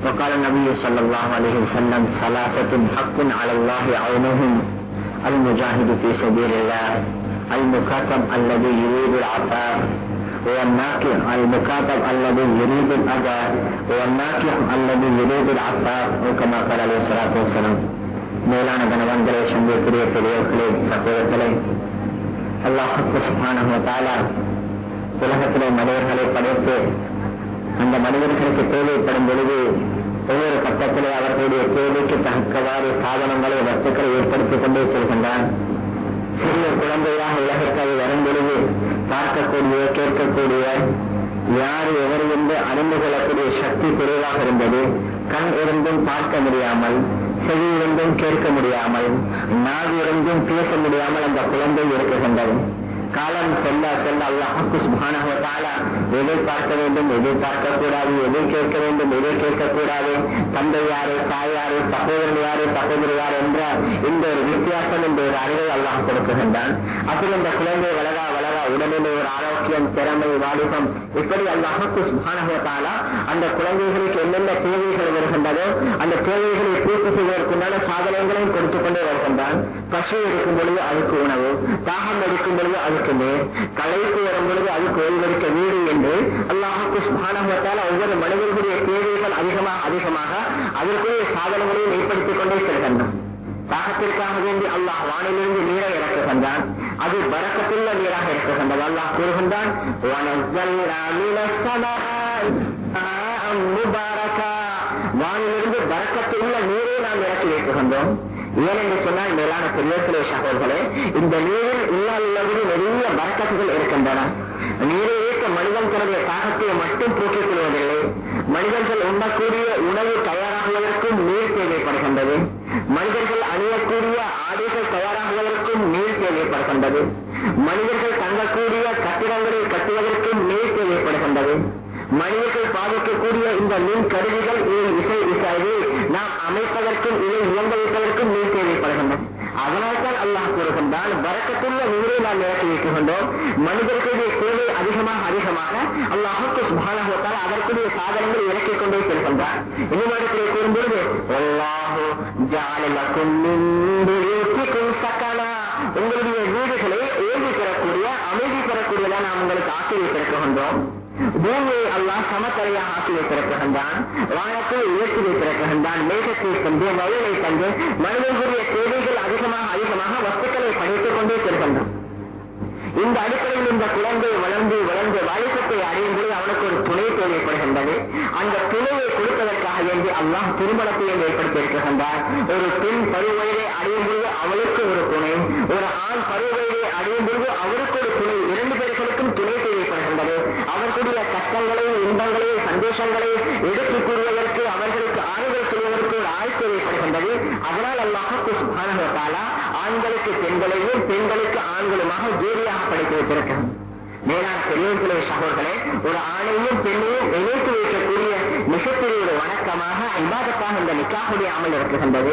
وقال النبي صلى الله عليه وسلم ثلاثة حق على الله عونهم المجاهد في سبيل الله. المكاتب الذي يريد العفاف والناكح المكاتب الذي يريد الأذى والناكح الذي يريد العفاف وكما قال عليه الصلاة والسلام மேலான கணவன்களே சந்தியக்குரிய பெரியவர்களே சகோதரர்களே அல்லாஹ் சுப்ஹானஹு வ தஆலா உலகத்திலே மனிதர்களை படைத்து அந்த மனிதர்களுக்கு தேவைப்படும் பொழுது ஒவ்வொரு கட்டத்திலே அவர்களுடைய தேவைக்கு தக்கவாறு சாதனங்களை வஸ்துக்களை ஏற்படுத்திக் கொண்டே செல்கின்றான் சிறிய குழந்தையாக உலகத்தால் வரும் பொழுது பார்க்கக்கூடிய கேட்கக்கூடிய யார் எவர் என்று அறிந்து கொள்ளக்கூடிய சக்தி குறைவாக இருந்தது. கண் இருந்தும் பார்க்க முடியாமல் செவி இருந்தும் கேட்க முடியாமல் நாடு இருந்தும் பேச முடியாமல் அந்த குழந்தை இருக்குகின்றது காலம் செல்ல செல்ல அல்லாஹுக்கு சுபானகத்தால எதை பார்க்க வேண்டும் எதை பார்க்க கூடாது எதை கேட்க வேண்டும் எதை கேட்கக்கூடாது தந்தை யாரு தாய் யாரு சகோதரன் யாரு சகோதரி யார் என்ற இந்த ஒரு வித்தியாசம் என்ற ஒரு அறிவை அல்லாஹ் கொடுக்குகின்றான். அப்படி இந்த குழந்தை வளரா வளரா உடலில் ஒரு ஆரோக்கியம் திறமை வாலிபம் இப்படி அல்லாஹுக்கு சுபானகத்தால அந்த குழந்தைகளுக்கு என்னென்ன தேவைகள் வருகின்றதோ அந்த தேவைகளை பூர்த்தி செய்வதற்குண்டான சாதனங்களையும் கொடுத்துக் கொண்டே வருகின்றான். பசு எடுக்கும் பொழுது அதுக்கு உணவு தாகம் எடுக்கும் பொழுது அதுக்கு மேல் கலைக்கு வரும் பொழுது அதுக்கு ஓய்வெடுக்க வீடு என்று அல்லாஹுக்கு சுபானகத்தால் ஒவ்வொரு மனிதர்களுடைய தேவைகள் அதிகமாக அதிகமாக அதற்குரிய சாதனங்களையும் ஏற்படுத்திக் கொண்டே செல்கின்றான். தாகத்திற்காக வேண்டி அல்லாஹ் வானிலிருந்து நீரை இறக்குகின்றான். அது பறக்கத்துள்ள நீராக இறக்குகின்றது அல்லாஹ் கூறுகின்றான் வானிலிருந்து பறக்கத்துள்ள நீரை நாம் இறக்கி வைக்குகின்றோம் ஏனென்று சொன்னால் மேலான பெரியர்களே சகோதரர்களே இந்த நீரில் உள்ளது நிறைய வரக்கத்துகள் இருக்கின்றன. நீரை இயக்க மனிதன் தன்னுடைய தாகத்தை மட்டும் போக்கிக் கொள்வதில்லை மனிதர்கள் உண்ணக்கூடிய உணவு தயாராகுவதற்கும் நீர் தேவைப்படுகின்றது. மனிதர்கள் அணியக்கூடிய ஏற்படுகின்றது. மனிதர்கள் தங்கக்கூடிய கட்டிடங்களை கட்டுவதற்கு நீர் ஏற்படுகின்றது மனிதர்கள் பாதிக்கக்கூடிய இந்த மின் கருவிகள் இசை இசையை நாம் அமைப்பதற்கும் இதை இயங்க வைப்பதற்கும் நீர் தேவைப்படுகின்றன அதனால்தான் அல்லாஹ் கூறுகின்றான் வரக்கத்துள்ள நீரை நாம் இறக்கி வைக்கின்றோம். மனிதர்களுடைய தேவை அதிகமாக அதிகமாக அல்லாஹுக்கு சுபானகத்தால் அதற்குரிய சாதனங்கள் இறக்கிக் கொண்டே செல்கின்றான். இன்னும் கூறும்போது அல்லாஹு ஜாலலக்கும் சக்கனா உங்களுடைய வீடுகளை ஓய்வு பெறக்கூடிய அமைதி பெறக்கூடியதா நாம் உங்களுக்கு ஆக்கி வைத்திருக்கின்றோம் பூமியை அல்லாஹ் சமத்தரையாக ஆக்கி வைத்திருக்கின்றான் வானத்தை உயர்த்தி வைத்திருக்கின்றான் மேகத்தை தந்து மழையை தந்து மனிதர்களுடைய தேவைகள் அதிகமாக அதிகமாக வஸ்துக்களை படைத்துக் கொண்டே செல்கின்றான். இந்த அடிப்படையில் இந்த குழந்தை வளர்ந்து வளர்ந்து வாய்ப்பத்தை அடையும் போது அவனுக்கு ஒரு துணை தேவைப்படுகின்றது. அந்த துணையை கொடுப்பதற்காக வேண்டி அல்லாஹ் திருமணத்தையும் ஏற்படுத்தி இருக்கின்றார் ஒரு பெண் பருவயதை அடையும் பொழுது அவளுக்கு ஒரு துணை ஒரு ஆண் பருவயதை சந்தோஷங்களை எடுத்துக் கூறுவதற்கு அவர்களுக்கு ஆறுதல் சொல்வதற்கு ஒரு ஆள் தேவைப்படுகின்றது அதனால் அல்லாஹ் சுபானகத்தாலா ஆண்களுக்கு பெண்களையும் பெண்களுக்கு ஆண்களுமாக ஜோடியாக படைத்து வைத்திருக்கிறது மேலாண் பெரியவர்களே சகோதரர்களே ஒரு ஆணையும் பெண்ணையும் இணைத்து வைக்கக்கூடிய மிகப்பெரிய ஒரு வணக்கமாக இபாதத்தாக இந்த நிக்காகுடைய அமல் இருக்குகின்றது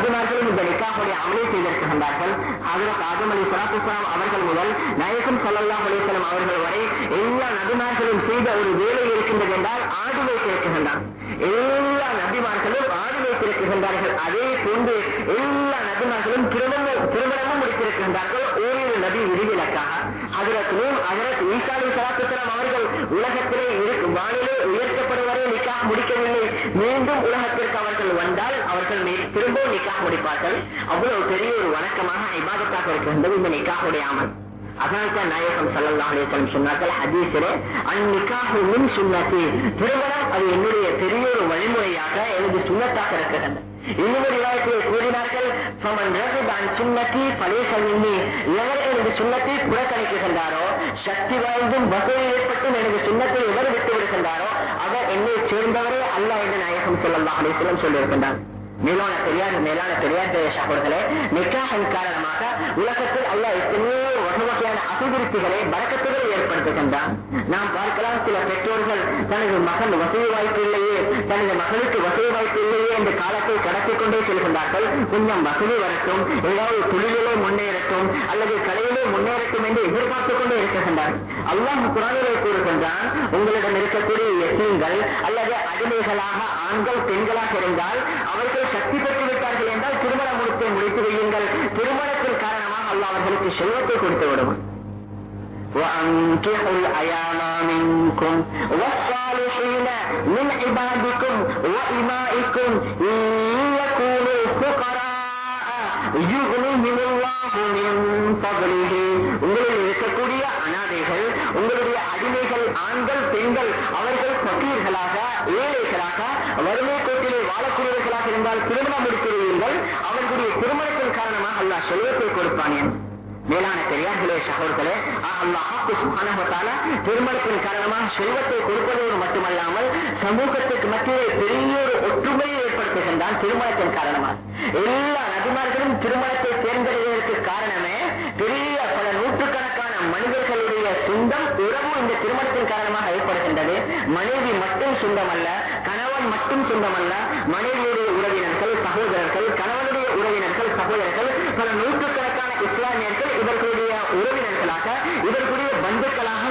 எல்லா நபிமார்களும் இந்த நிக்காவுடைய அமலை செய்திருக்கின்றார்கள். அதற்கு ஆதம் அலி சலாத்துலாம் அவர்கள் முதல் நாயகம் சல்லாஹ் அலிசலம் அவர்கள் வரை எல்லா நபிமார்களும் செய்த ஒரு வேலை இருக்கின்றது என்றால் ஆடு வைத்திருக்கின்றார் எல்லா நபிமார்களும் ஆடு வைத்திருக்கின்றார்கள் அதே போன்று எல்லா நபிமார்களும் திருமணம் திருமணமும் முடித்திருக்கின்றார்கள். ஓரிரு நபி விதிவிலக்காக அதற்கு நூல் அதற்கு ஈசாலி சலாத்துலாம் அவர்கள் உலகத்திலே இருக்கும் வானிலே உயர்த்தப்படுவதை நிக்காக முடிக்கவில்லை. மீண்டும் உலகத்திற்கு அவர்கள் வந்தால் அவர்கள் திரும்பவும் நிக்காக முடிப்பார்கள். அவ்வளவு பெரிய ஒரு வணக்கமாக இபாதத்தாக இருக்கின்றது இந்த நிக்காவுடைய அமல். அதனால்தான் நாயகம் சல்லா சொன்னார்கள் ஹதீஸிலே அந்நிக்காக மின் திருமணம் அது என்னுடைய பெரிய ஒரு வழிமுறையாக எனது சுண்ணத்தாக இருக்கிறது. இன்னொரு விவாதத்தில் கூறினார்கள் சுண்ணத்தி எவர் எனது சுண்ணத்தை புறக்கணிக்கின்றாரோ சக்தி வாய்ந்தும் வசதி ஏற்பட்டும் எனது சுண்ணத்தை எவர் விட்டு விடுகின்றாரோ அவர் என்னை சேர்ந்தவரே அல்ல என்று நாயகம் சொல்லலாம் அலிஸ்லம் சொல்லியிருக்கின்றார். மேலான பெரியார் மேலான பெரியார் சகோதரர்களே நிக்காஹின் காரணமாக உலகத்தில் அல்ல எத்தனையோ அபிவிருத்திகளை பறக்கத்துகளை ஏற்படுத்துகின்றான் நாம் பார்க்கலாம் சில பெற்றோர்கள் தனது மகன் வசதி வாய்ப்பு இல்லையே தனது மகளுக்கு வசதி வாய்ப்பு இல்லையே என்ற காலத்தை கடத்தி கொண்டே செல்கின்றார்கள். கொஞ்சம் வசதி வரட்டும் ஏதாவது தொழிலிலே முன்னேறட்டும் அல்லது கலையிலே முன்னேறட்டும் என்று எதிர்பார்த்துக் கொண்டே இருக்கின்றார் அல்லாஹ் குரானிலே கூறுகின்றான் உங்களிடம் இருக்கக்கூடிய எத்தீங்கள் அல்லது அடிமைகளாக ஆண்கள் பெண்களாக இருந்தால் அவர்கள் சக்தி பெற்று விட்டார்கள் என்றால் திருமண முடித்தை முடித்து வையுங்கள். திருமணத்தின் காரணமாக அல்ல அவர்களுக்கு செல்வத்தை கொடுத்து விடும் وأنكحوا الأيام منكم والصالحين من عبادكم وإمائكم إن يكونوا فقراء يغنيهم الله من فضله உங்களில் இருக்கக்கூடிய அனாதைகள் உங்களுடைய அடிமைகள் ஆண்கள் பெண்கள் அவர்கள் பக்கீர்களாக ஏழைகளாக வறுமை கோட்டிலே வாழக்கூடியவர்களாக இருந்தால் திருமணம் முடித்திருவீர்கள் அவர்களுடைய திருமணத்தின் காரணமாக அல்லாஹ் செல்வத்தை கொடுப்பான் என்று மேலான பெரியார்களே சகோதரர்களே திருமணத்தின் காரணமாக செல்வத்தை கொடுப்பதோடு மட்டுமல்லாமல் சமூகத்துக்கு மத்தியிலே பெரிய ஒரு ஒற்றுமையை ஏற்படுத்துகின்றான் திருமணத்தின் காரணமாக. எல்லா நபிமார்களும் திருமணத்தை தேர்ந்தெடுவதற்கு காரணமே பெரிய பல நூற்றுக்கணக்கான மனிதர்களுடைய சொந்தம் உறவு இந்த திருமணத்தின் காரணமாக ஏற்படுகின்றது. மனைவி மட்டும் சொந்தம் அல்ல கணவன் மட்டும் சொந்தம் அல்ல மனைவியுடைய உறவினர்கள் சகோதரர்கள் கணவனுடைய உறவினர்கள் சகோதரர்கள் பல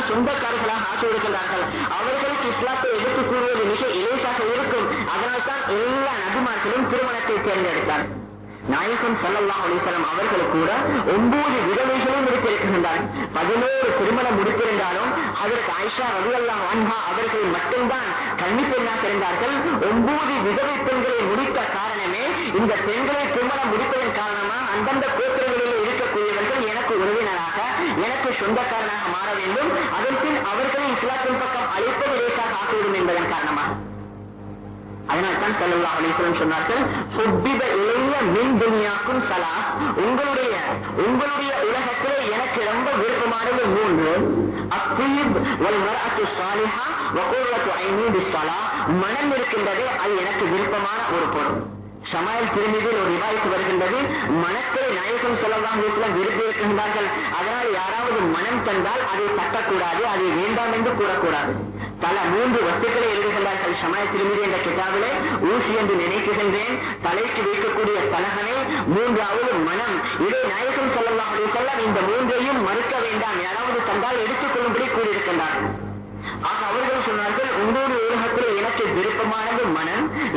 சொந்தக்காரர்களாக ஆக்கி இருக்கின்றார்கள் அவர்களுக்கு இஸ்லாத்தை எடுத்துக் கூறுவது மிக இலேசாக இருக்கும். அதனால்தான் எல்லா நபிமார்களும் திருமணத்தை தேர்ந்தெடுத்தார். நாயகம் சல்லல்லா அலிசலம் அவர்கள் கூட ஒன்பது விதவைகளும் முடித்திருக்கின்றார் பதினோரு திருமணம் முடித்திருந்தாலும் அதற்கு ஆயிஷா ரவி அல்லா அன்ஹா அவர்கள் மட்டும்தான் கன்னி பெண்ணாக இருந்தார்கள். ஒன்பது விதவை பெண்களை முடித்த காரணமே இந்த பெண்களை திருமணம் முடித்ததன் காரணமா அந்தந்த கோத்திரங்களில் உறவினராக எனக்கு சொந்தக்காரனாக மாற வேண்டும். அதன் பின் அவர்களை இஸ்லாத்தின் பக்கம் அழைப்பது லேசாக ஆக்கிவிடும் என்பதன் காரணமாக அதனால்தான் செல்லல்லா அலிஸ்லம் சொன்னார்கள் "ஹுப்பிப இளைய மின் துனியாக்கும் சலாஸ். உங்களுடைய உங்களுடைய உலகத்திலே எனக்கு ரொம்ப விருப்பமானது மூன்று. அத்தீப் வல் மரஅத்து சாலிஹா வகூரத்து ஐனி பிஸ்ஸலா மனம் இருக்கின்றதே அது எனக்கு விருப்பமான ஒரு பொருள். சமாயல் திருமதியில் ஒரு விவாதித்து வருகின்றது. மனத்தை நாயகம் செல்லலாம் விரும்பி இருக்கின்றார்கள். அதனால் யாராவது மனம் தந்தால் அதை தட்டக்கூடாது அதை வேண்டாம் என்று கூறக்கூடாது. பல மூன்று வஸ்துக்களை எழுதுகின்றார்கள் சமய திருமதி என்ற கிதாபிலே. ஊசி என்று நினைக்கின்றேன் தலைக்கு வைக்கக்கூடிய தலகனை மூன்றாவது மனம். இதை நாயகம் சொல்லலாம் சொல்ல இந்த மூன்றையும் மறுக்க வேண்டாம். யாராவது தந்தால் எடுத்துக் கொள்ளும்படி கூறியிருக்கின்றார்கள். ஆக அவர்கள் சொன்னார்கள் உங்களோடு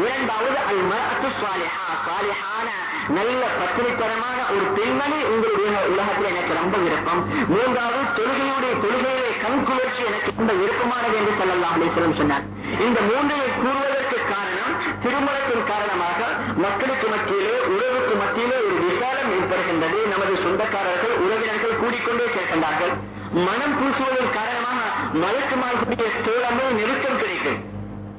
இரண்டாவது அல் மரத்து சாலிஹா சாலிஹான நல்ல பத்திரித்தரமான ஒரு பெண்மணி உங்களுடைய உலகத்தில் எனக்கு ரொம்ப விருப்பம். மூன்றாவது தொழுகையுடைய தொழுகையிலே கண் குளிர்ச்சி எனக்கு ரொம்ப விருப்பமானது என்று சொல்லலாம் அப்படின்னு சொன்னார். இந்த மூன்றையை கூறுவதற்கு காரணம் திருமணத்தின் காரணமாக மக்களுக்கு மத்தியிலே உறவுக்கு மத்தியிலே ஒரு விசாலம் ஏற்படுகின்றது. நமது சொந்தக்காரர்கள் உறவினர்கள் கூடிக்கொண்டே சேர்க்கின்றார்கள். மனம் பூசுவதன் காரணமாக மலக்குமார்களுடைய தோழமை நெருக்கம் கிடைக்கும்.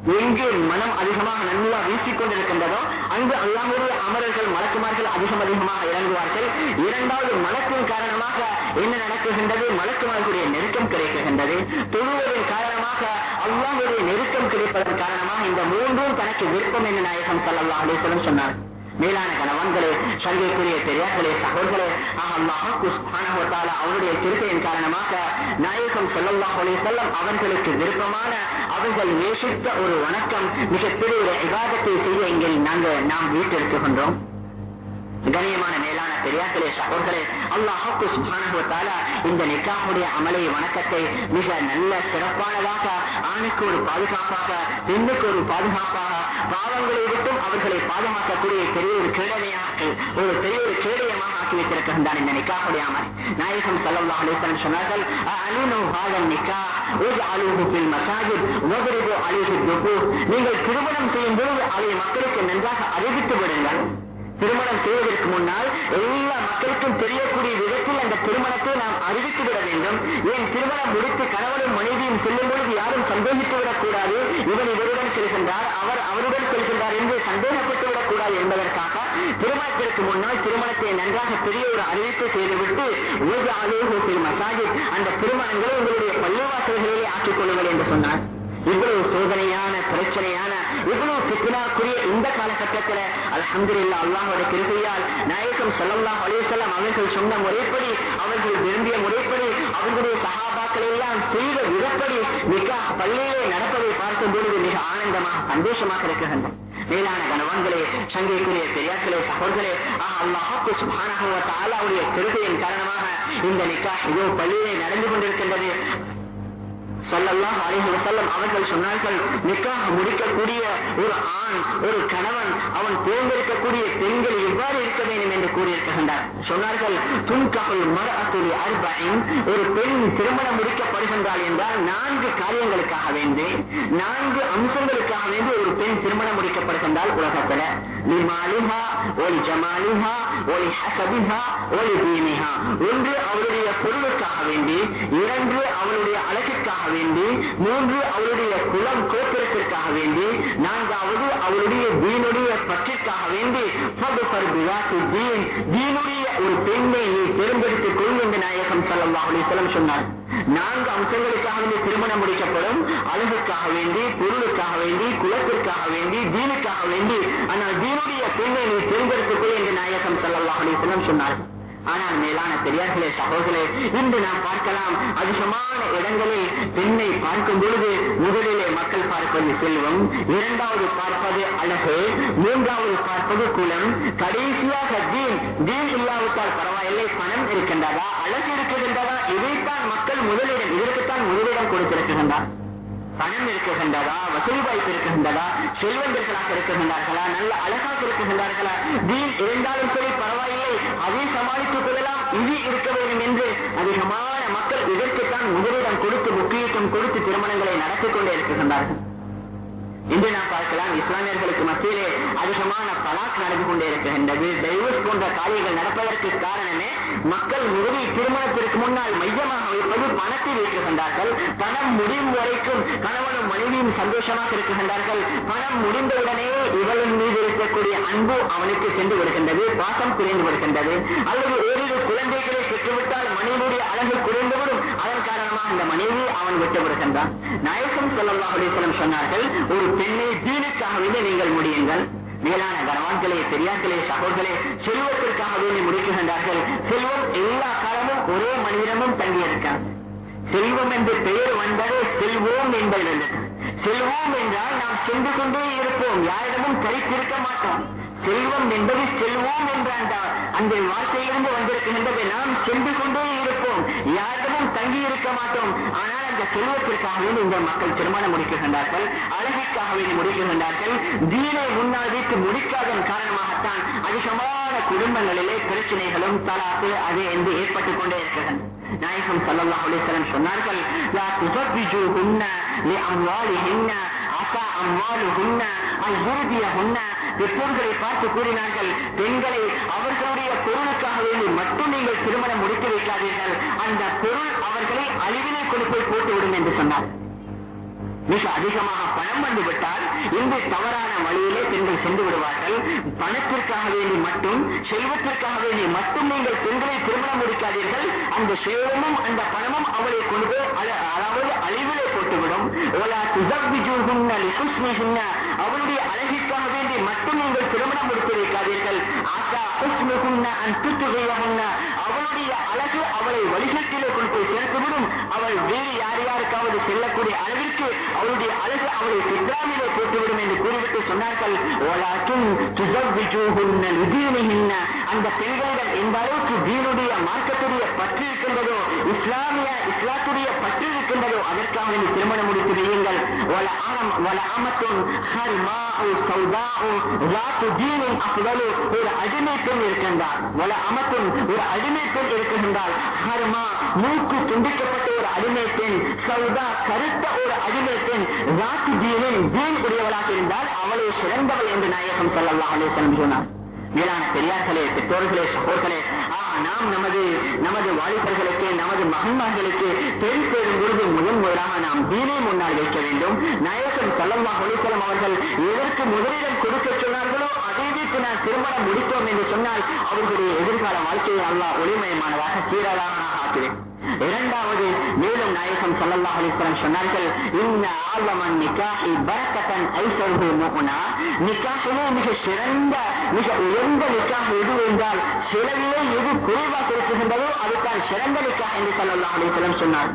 எங்கே மனம் அதிகமாக நல்லா வீசிக் கொண்டிருக்கின்றதோ அங்கு அல்லாமுடைய அமரர்கள் மலக்குமார்கள் அதிகம் அதிகமாக இறங்குவார்கள். இரண்டாவது மலக்கின் காரணமாக என்ன நடக்குகின்றது? மலக்குமார்களுடைய நெருக்கம் கிடைக்குகின்றது தொழுவதன் காரணமாக அல்லாமுடைய நெருக்கம் கிடைப்பதன் காரணமாக இந்த மூன்றும் தனக்கு விருப்பம் என்று நாயகம் சல்லா அலிஸ்வலம் சொன்னார். மேலான கணவன்களே சங்கைக்குரிய பெரியார்களே சகோதரே அவருடைய திருப்பையின் காரணமாக நாயகம் செல்லல்லாஹ் செல்லம் அவர்களுக்கு விருப்பமான அவர்கள் நேசித்த ஒரு வணக்கம் மிகப்பெரிய ஒரு விவாதத்தை செய்ய எங்கள் நாங்கள் நாம் வீட்டெடுத்துகின்றோம் கண்ணியமான மேலான பெரியார்களே சகோதரே அல்லாஹாக்கு சுபானுவத்தால இந்த நிக்காவுடைய அமலை வணக்கத்தை மிக நல்ல சிறப்பானதாக ஆணுக்கு ஒரு பாதுகாப்பாக பெண்ணுக்கு ஒரு பாதுகாப்பாக பாவங்களை விட்டும் அவர்களை பாதுகாக்கக்கூடிய பெரிய ஒரு கேடனையாக ஒரு பெரிய ஒரு கேடைய ஆக்கி இந்த நிக்காவுடைய அமல் நாயகம் சல்லா அலிசன் சொன்னார்கள் நீங்கள் திருமணம் செய்யும் பொழுது அதை மக்களுக்கு நன்றாக அறிவித்து விடுங்கள். திருமணம் செய்வதற்கு முன்னால் எல்லா மக்களுக்கும் தெரியக்கூடிய விதத்தில் அந்த திருமணத்தை நாம் அறிவித்து விட வேண்டும். ஏன் திருமணம் முடித்து கணவனும் மனைவியும் செல்லும் பொழுது யாரும் சந்தேகித்து விடக்கூடாது? இவன் இவருடன் செல்கின்றார் அவர் அவருடன் செல்கின்றார் என்று சந்தேகப்பட்டு விடக்கூடாது என்பதற்காக திருமணத்திற்கு முன்னால் திருமணத்தை நன்றாக பெரிய ஒரு அறிவிப்பு செய்துவிட்டு ஊது அலுவலகத்தில் மசாஜித் அந்த திருமணங்களை உங்களுடைய பள்ளிவாசல்களிலே ஆக்கிக் கொள்ளுங்கள் என்று சொன்னார். இவ்வளவு சோதனையான பிரச்சனையான இவ்வளவு பித்னாக்குரிய இந்த காலகட்டத்தில் அலமதுல்லா அல்லாஹோட கிருபையால் நாயகம் சல்லல்லாஹ் அலிசல்லாம் அவர்கள் சொன்ன முறைப்படி அவர்கள் விரும்பிய முறைப்படி அவர்களுடைய சகாபாக்கள் எல்லாம் செய்த விதப்படி மிக பள்ளியிலே நடப்பதை பார்க்கும் பொழுது மிக ஆனந்தமாக சந்தோஷமாக இருக்கின்றன மேலான கனவான்களே சங்கைக்குரிய பெரியார்களே சகோதரே அல்லாஹுக்கு சுபானகுவ தாலாவுடைய கிருபையின் காரணமாக இந்த நிக்கா இதோ பள்ளியிலே நடந்து கொண்டிருக்கின்றது. சொல்லலாம் அலைஹி வசல்லம் அவர்கள் சொன்னார்கள் நிக்காக முடிக்கக்கூடிய ஒரு ஆண் ஒரு கணவன் அவன் தேர்ந்தெடுக்கக்கூடிய பெண்கள் எவ்வாறு இருக்க வேண்டும் என்று கூறியிருக்கின்றார். சொன்னார்கள் துன்கபுல் மரஅத்துலி அர்பைன் ஒரு பெண் திருமணம் முடிக்கப்படுகின்றாள் என்றால் நான்கு காரியங்களுக்காக வேண்டி நான்கு அம்சங்களுக்காக வேண்டி ஒரு பெண் திருமணம் முடிக்கப்படுகின்றால் உலகத்தில். நிமாலிஹா ஒலி ஜமாலிஹா ஒலி ஹசபிஹா ஒலி தீனிஹா. ஒன்று அவளுடைய பொருளுக்காக வேண்டி இரண்டு அவளுடைய அழகு மூன்று அவளுடைய குலம் கோத்திரத்திற்காக வேண்டி நான்காவது அவருடைய தீனுடைய பற்றிற்காக வேண்டி தீனுடைய ஒரு பெண்ணை நீ தேர்ந்தெடுத்துக் கொள் என்று நாயகம் சல்லாஹ் அலிஸ்லம் சொன்னார். நான்கு அம்சங்களுக்காக வேண்டி திருமணம் முடிக்கப்படும் அழகுக்காக வேண்டி பொருளுக்காக வேண்டி குலத்திற்காக வேண்டி தீனுக்காக வேண்டி ஆனால் தீனுடைய பெண்ணை நீ தேர்ந்தெடுத்துக் கொள் என்று நாயகம் சல்லாஹ் அலிஸ்லம் சொன்னார். ஆனால் மேலான பெரியார்களே சகோதரே இன்று நாம் பார்க்கலாம் அதிகமான இடங்களில் பெண்ணை பார்க்கும் பொழுது முதலிலே மக்கள் பார்ப்பது செல்வம் இரண்டாவது பார்ப்பது அழகு மூன்றாவது பார்ப்பது குலம் கடைசியாக தீன் தீன் இல்லாவிட்டால் பரவாயில்லை பணம் இருக்கின்றதா அழகு இருக்கின்றதா இதைத்தான் மக்கள் முதலிடம் இதற்குத்தான் முதலிடம் கொடுத்திருக்கின்றார் பணம் இருக்குகின்றதா வசதி வாய்ப்பு இருக்குகின்றதா செல்வந்தர்களாக இருக்குகின்றார்களா நல்ல அழகாக இருக்குகின்றார்களா தீன் இருந்தாலும் சரி பரவாயில்லை அதை சமாளித்துக் கொள்ளலாம் இது இருக்க வேண்டும் என்று அதிகமான மக்கள் இதற்குத்தான் முதலிடம் கொடுத்து முக்கியத்துவம் கொடுத்து திருமணங்களை நடத்திக் கொண்டே இருக்குகின்றார்கள் இன்று நாம் பார்க்கலாம் இஸ்லாமியர்களுக்கு மத்தியிலே அதிகமான பலாக் நடந்து கொண்டே இருக்கின்றது டைவர்ஸ் போன்ற காரியங்கள் நடப்பதற்கு காரணமே மக்கள் முதலில் திருமணத்திற்கு முன்னால் மையமாக வைப்பது பணத்தை வைக்கின்றார்கள் பணம் முடியும் வரைக்கும் கணவனும் மனைவியும் சந்தோஷமாக இருக்கின்றார்கள். பணம் முடிந்தவுடனே இவளின் மீது இருக்கக்கூடிய அன்பு அவனுக்கு சென்று விடுகின்றது பாசம் குறைந்து விடுகின்றது. அல்லது ஓரிரு குழந்தைகளை பெற்றுவிட்டால் மனைவியுடைய அழகு குறைந்துவிடும். அதன் காரணமாக இந்த மனைவி அவன் விட்டு விடுகின்றான். நாயகம் சொல்லலாம் சொன்னார்கள் ஒரு பெண்ணை தீனுக்காக வேண்டி நீங்கள் முடியுங்கள். மேலான கனவான்களே பெரியார்களே சகோதரே செல்வத்திற்காக வேண்டி முடிக்கின்றார்கள். செல்வம் எல்லா காலமும் ஒரே மனிதனமும் தங்கியிருக்கான் செல்வம் என்று பெயர் வந்தது செல்வோம் என்பது செல்வோம் என்றால் நாம் சென்று கொண்டே இருப்போம். யாரிடமும் கழித்திருக்க மாட்டோம். செல்வம் என்பது செல்வோம் என்ற அந்த வார்த்தையிலிருந்து வந்திருக்கின்றது நாம் சென்று கொண்டே இருப்போம். யாரிடம் தங்கி இருக்க மாட்டோம். ஆனால் அந்த செல்வத்திற்காக இந்த மக்கள் திருமணம் முடிக்கின்றார்கள். அழகிற்காக வேண்டி முடிக்கின்றார்கள். தீனை முன்னால் வைத்து முடிக்காதன் காரணமாகத்தான் அதிகமான குடும்பங்களிலே பிரச்சனைகளும் தலாத்து அது என்று ஏற்பட்டுக் கொண்டே இருக்கிறது. நாயகம் சல்லாஹ் அலிஸ்லம் சொன்னார்கள் லா துசப்பிஜூஹுன்ன லி அம்வாலிஹின்ன அசா அம்வாலுஹுன்ன அல் யுர்தியஹுன்ன பெற்றோர்களை பார்த்து கூறினார்கள் பெண்களை அவர்களுடைய பொருளுக்காக வேண்டி மட்டும் நீங்கள் திருமணம் முடித்து வைக்காதீர்கள் அந்த பொருள் அவர்களை அழிவினை கொண்டு போய் போட்டுவிடும் என்று சொன்னார். மிக அதிகமாக பணம் வந்துவிட்டால் இந்த தவறான வழியிலே பெண்கள் சென்று விடுவார்கள். பணத்திற்காக வேண்டி மட்டும் செல்வத்திற்காக வேண்டி மட்டும் நீங்கள் பெண்களை திருமணம் முடிக்காதீர்கள். அந்த செல்வமும் அந்த பணமும் அவளை கொண்டு போய் அதாவது அழிவிலே போட்டுவிடும். அவளுடைய நீங்கள் திருமணம் முடித்து வைக்காதீர்கள் ஆசா ஹுஸ்னுஹுன்ன அன் துத்துகையஹுன்ன அவளுடைய அழகு அவளை வழிகட்டிலே கொண்டு போய் சேர்த்துவிடும். அவள் வேறு யார் யாருக்காவது செல்லக்கூடிய அளவிற்கு அவளுடைய அழகு அவளை சித்தாமிலே போட்டுவிடும் என்று கூறிவிட்டு சொன்னார்கள். அந்த பெண்களிடம் எந்த அளவுக்கு தீனுடைய மார்க்கத்துடைய பற்றி இருக்கின்றதோ இஸ்லாமிய அதற்காக நீ திருமணம் முடித்து வையுங்கள் ஒரு அடிமை இருக்கின்றார். வல அமத்தும் ஒரு அடிமை பெண் இருக்கின்றால் ஹர்மா மூக்கு துண்டிக்கப்பட்ட ஒரு அடிமை சௌதா கருத்த ஒரு அடிமை பெண் ராத்து ஜீவன் உடையவளாக இருந்தால் அவளே சிறந்தவள் என்று நாயகம் சொல்லலாம் சொன்னார். மேலான பெரியார்களே பெற்றோர்களே சகோர்களே நாம் நமது நமது வாலிபர்களுக்கு நமது மகன்மார்களுக்கு பெண் தேடும் பொழுது முதன் முதலாக நாம் தீனை முன்னால் வைக்க வேண்டும். நாயகன் சல்லம்மா ஒளிசலம் அவர்கள் எதற்கு முதலிடம் கொடுக்க சொன்னார்களோ அதேவிற்கு நான் திருமணம் முடித்தோம் என்று சொன்னால் அவர்களுடைய எதிர்கால வாழ்க்கையை அல்லா ஒளிமயமானதாக சீராளாக ஆக்குவேன் இரண்டாவது மேலும் நாயகம் ஸல்லல்லாஹு அலைஹி சொன்னார்கள் இந்த ஆலமன் நிக்காஹி பரக்கத்தன் ஐசருஹு முஹ்னா. நிக்காஹிலே மிக சிறந்த மிக உயர்ந்த நிக்காஹ் எது? என்றால் எது குறைவாக இருக்குகின்றதோ அதுதான் சிறந்த நிக்காஹ் என்று சொல்லலாம் அலைஹி சொன்னார்.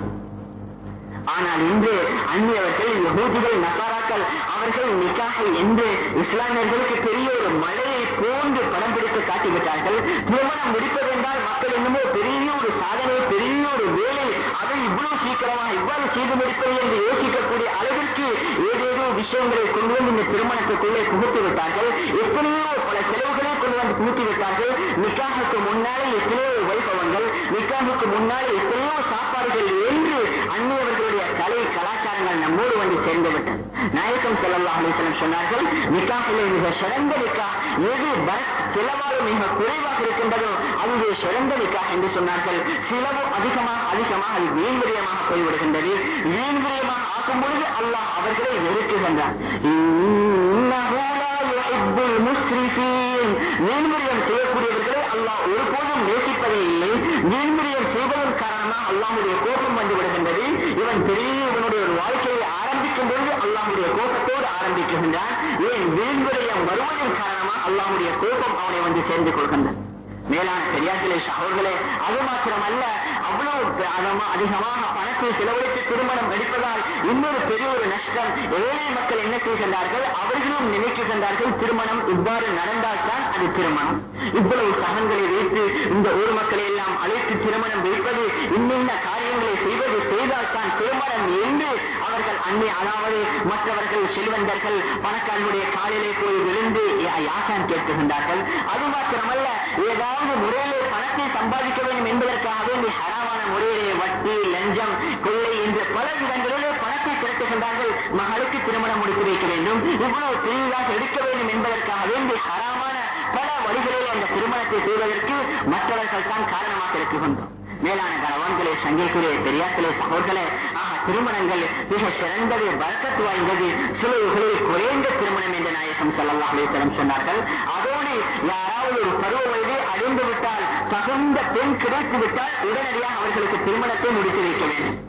ஆனால் இன்று அந்நியவர்கள் யகூதிகள் நசாராக்கள் அவர்கள் நிக்காகை என்று இஸ்லாமியர்களுக்கு பெரிய ஒரு மலையை போன்று படம் பிடித்து காட்டிவிட்டார்கள். திருமணம் முடிப்பது என்றால் மக்கள் என்னமோ பெரிய ஒரு சாதனை பெரிய ஒரு வேலை. அதை இவ்வளவு சீக்கிரமாக இவ்வாறு செய்து முடிப்பது என்று யோசிக்கக்கூடிய அளவிற்கு ஏதேதோ விஷயங்களை கொண்டு வந்து இந்த திருமணத்துக்குள்ளே புகுத்து விட்டார்கள். எத்தனையோ பல செலவுகளை கொண்டு வந்து பூட்டி விட்டார்கள். நிக்காகுக்கு முன்னாலே எத்தனையோ வைபவங்கள் நிக்காகுக்கு முன்னாலே எத்தனையோ சாப்பாடுகள் என்று அந்நியவர்களுடைய கலை நாங்கள் நம்மோடு வந்து சேர்ந்து விட்டது. நாயக்கம் செல்லல்லா அலிசலம் சொன்னார்கள் நிக்காசிலே மிக சிறந்த நிக்கா எது சிலவாறு மிக குறைவாக இருக்கின்றதோ அங்கே சிறந்த நிக்கா என்று சொன்னார்கள். சிலவு அதிகமாக அதிகமாக அது வீண்விரியமாக போய்விடுகின்றது. வீண்விரியமாக ஆக்கும் பொழுது அல்லாஹ் அவர்களை வெறுக்குகின்றார் இன்னஹு செய்யக்கூடியவர்களை அல்லாஹ் ஒருபோதும் நேசிப்பதே இல்லை. வீண்விரயம் செய்வதன் காரணமாக அல்லாஹுடைய கோபம் வந்து விடுகின்றது. இவன் பெரிய இவனுடைய ஒரு வாழ்க்கையை ஆரம்பிக்கும் பொழுது அல்லாஹுடைய கோபத்தோடு ஆரம்பிக்கின்றான் ஏன் வீண்விரயம் வருவதன் காரணமா அல்லாவுடைய கோபம் அவனை வந்து சேர்ந்து கொள்கின்றான் மேலான பெரியார்களே அவர்களே அது மாத்திரமல்ல அவ்வளவு அதிகமாக பணத்தை செலவழித்து திருமணம் நடிப்பதால் இன்னொரு பெரிய ஒரு நஷ்டம். ஏழை மக்கள் என்ன செய்கின்றார்கள்? அவர்களும் நினைக்கின்றார்கள் திருமணம் இவ்வாறு நடந்தால்தான் அது திருமணம். இவ்வளவு சகங்களை வைத்து இந்த ஊர் மக்களை எல்லாம் அழைத்து திருமணம் வைப்பது இன்னென்ன காரியங்களை செய்வது செய்தால்தான் திருமணம் என்று அவர்கள் அந்நிய அதாவது மற்றவர்கள் செல்வந்தர்கள் பணக்காரனுடைய காலிலே போய் விழுந்து யாசான் கேட்கின்றார்கள். அது மாத்திரமல்ல ஏதாவது முறையிலே பணத்தை சம்பாதிக்க வேண்டும் என்பதற்காக வேண்டி ஹராமான முறையிலே வட்டி லஞ்சம் கொள்ளை என்று பல விதங்களிலே பணத்தை திரட்டுகின்றார்கள். மகளுக்கு திருமணம் முடித்து வைக்க வேண்டும். இவ்வளவு தெளிவாக எடுக்க வேண்டும் என்பதற்காக வேண்டி ஹராமான பல வழிகளிலே அந்த திருமணத்தை செய்வதற்கு மற்றவர்கள் தான் காரணமாக இருக்கின்றோம். மேலான கணவன்களே சங்கைக்குரிய பெரியாக்களே சகோதரே ஆக திருமணங்கள் மிக சிறந்தது பறக்கத்து வாய்ந்தது சிலைகளில் குறைந்த திருமணம் என்று நாயகம் ஸல்லல்லாஹு அலைஹி சொன்னார்கள். அதோடு யாராவது ஒரு பருவ வயது அழிந்து விட்டால் தகுந்த பெண் கிடைத்து விட்டால் உடனடியாக அவர்களுக்கு திருமணத்தை முடித்து வைக்க வேண்டும்.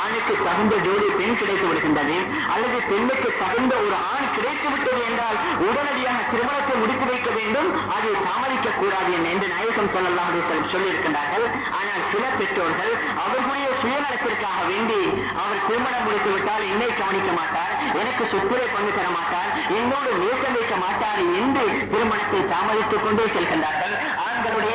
ஆணுக்கு தகுந்த ஜோடி பெண் கிடைத்து விடுகின்றது அல்லது பெண்ணுக்கு தகுந்த ஒரு ஆண் கிடைத்து விட்டது என்றால் உடனடியாக திருமணத்தை முடித்து வைக்க வேண்டும். அது தாமதிக்க கூடாது என்று நாயகம் சொல்லலாம் சொல்லியிருக்கின்றார்கள். ஆனால் சில பெற்றோர்கள் அவர்களுடைய சுயநலத்திற்காக வேண்டி அவர் திருமணம் முடித்து விட்டால் என்னை கவனிக்க மாட்டார் எனக்கு சொத்துரை பங்கு தர மாட்டார் என்னோடு நேசம் வைக்க மாட்டார் என்று திருமணத்தை தாமதித்துக் கொண்டே செல்கின்றார்கள். ஆண்களுடைய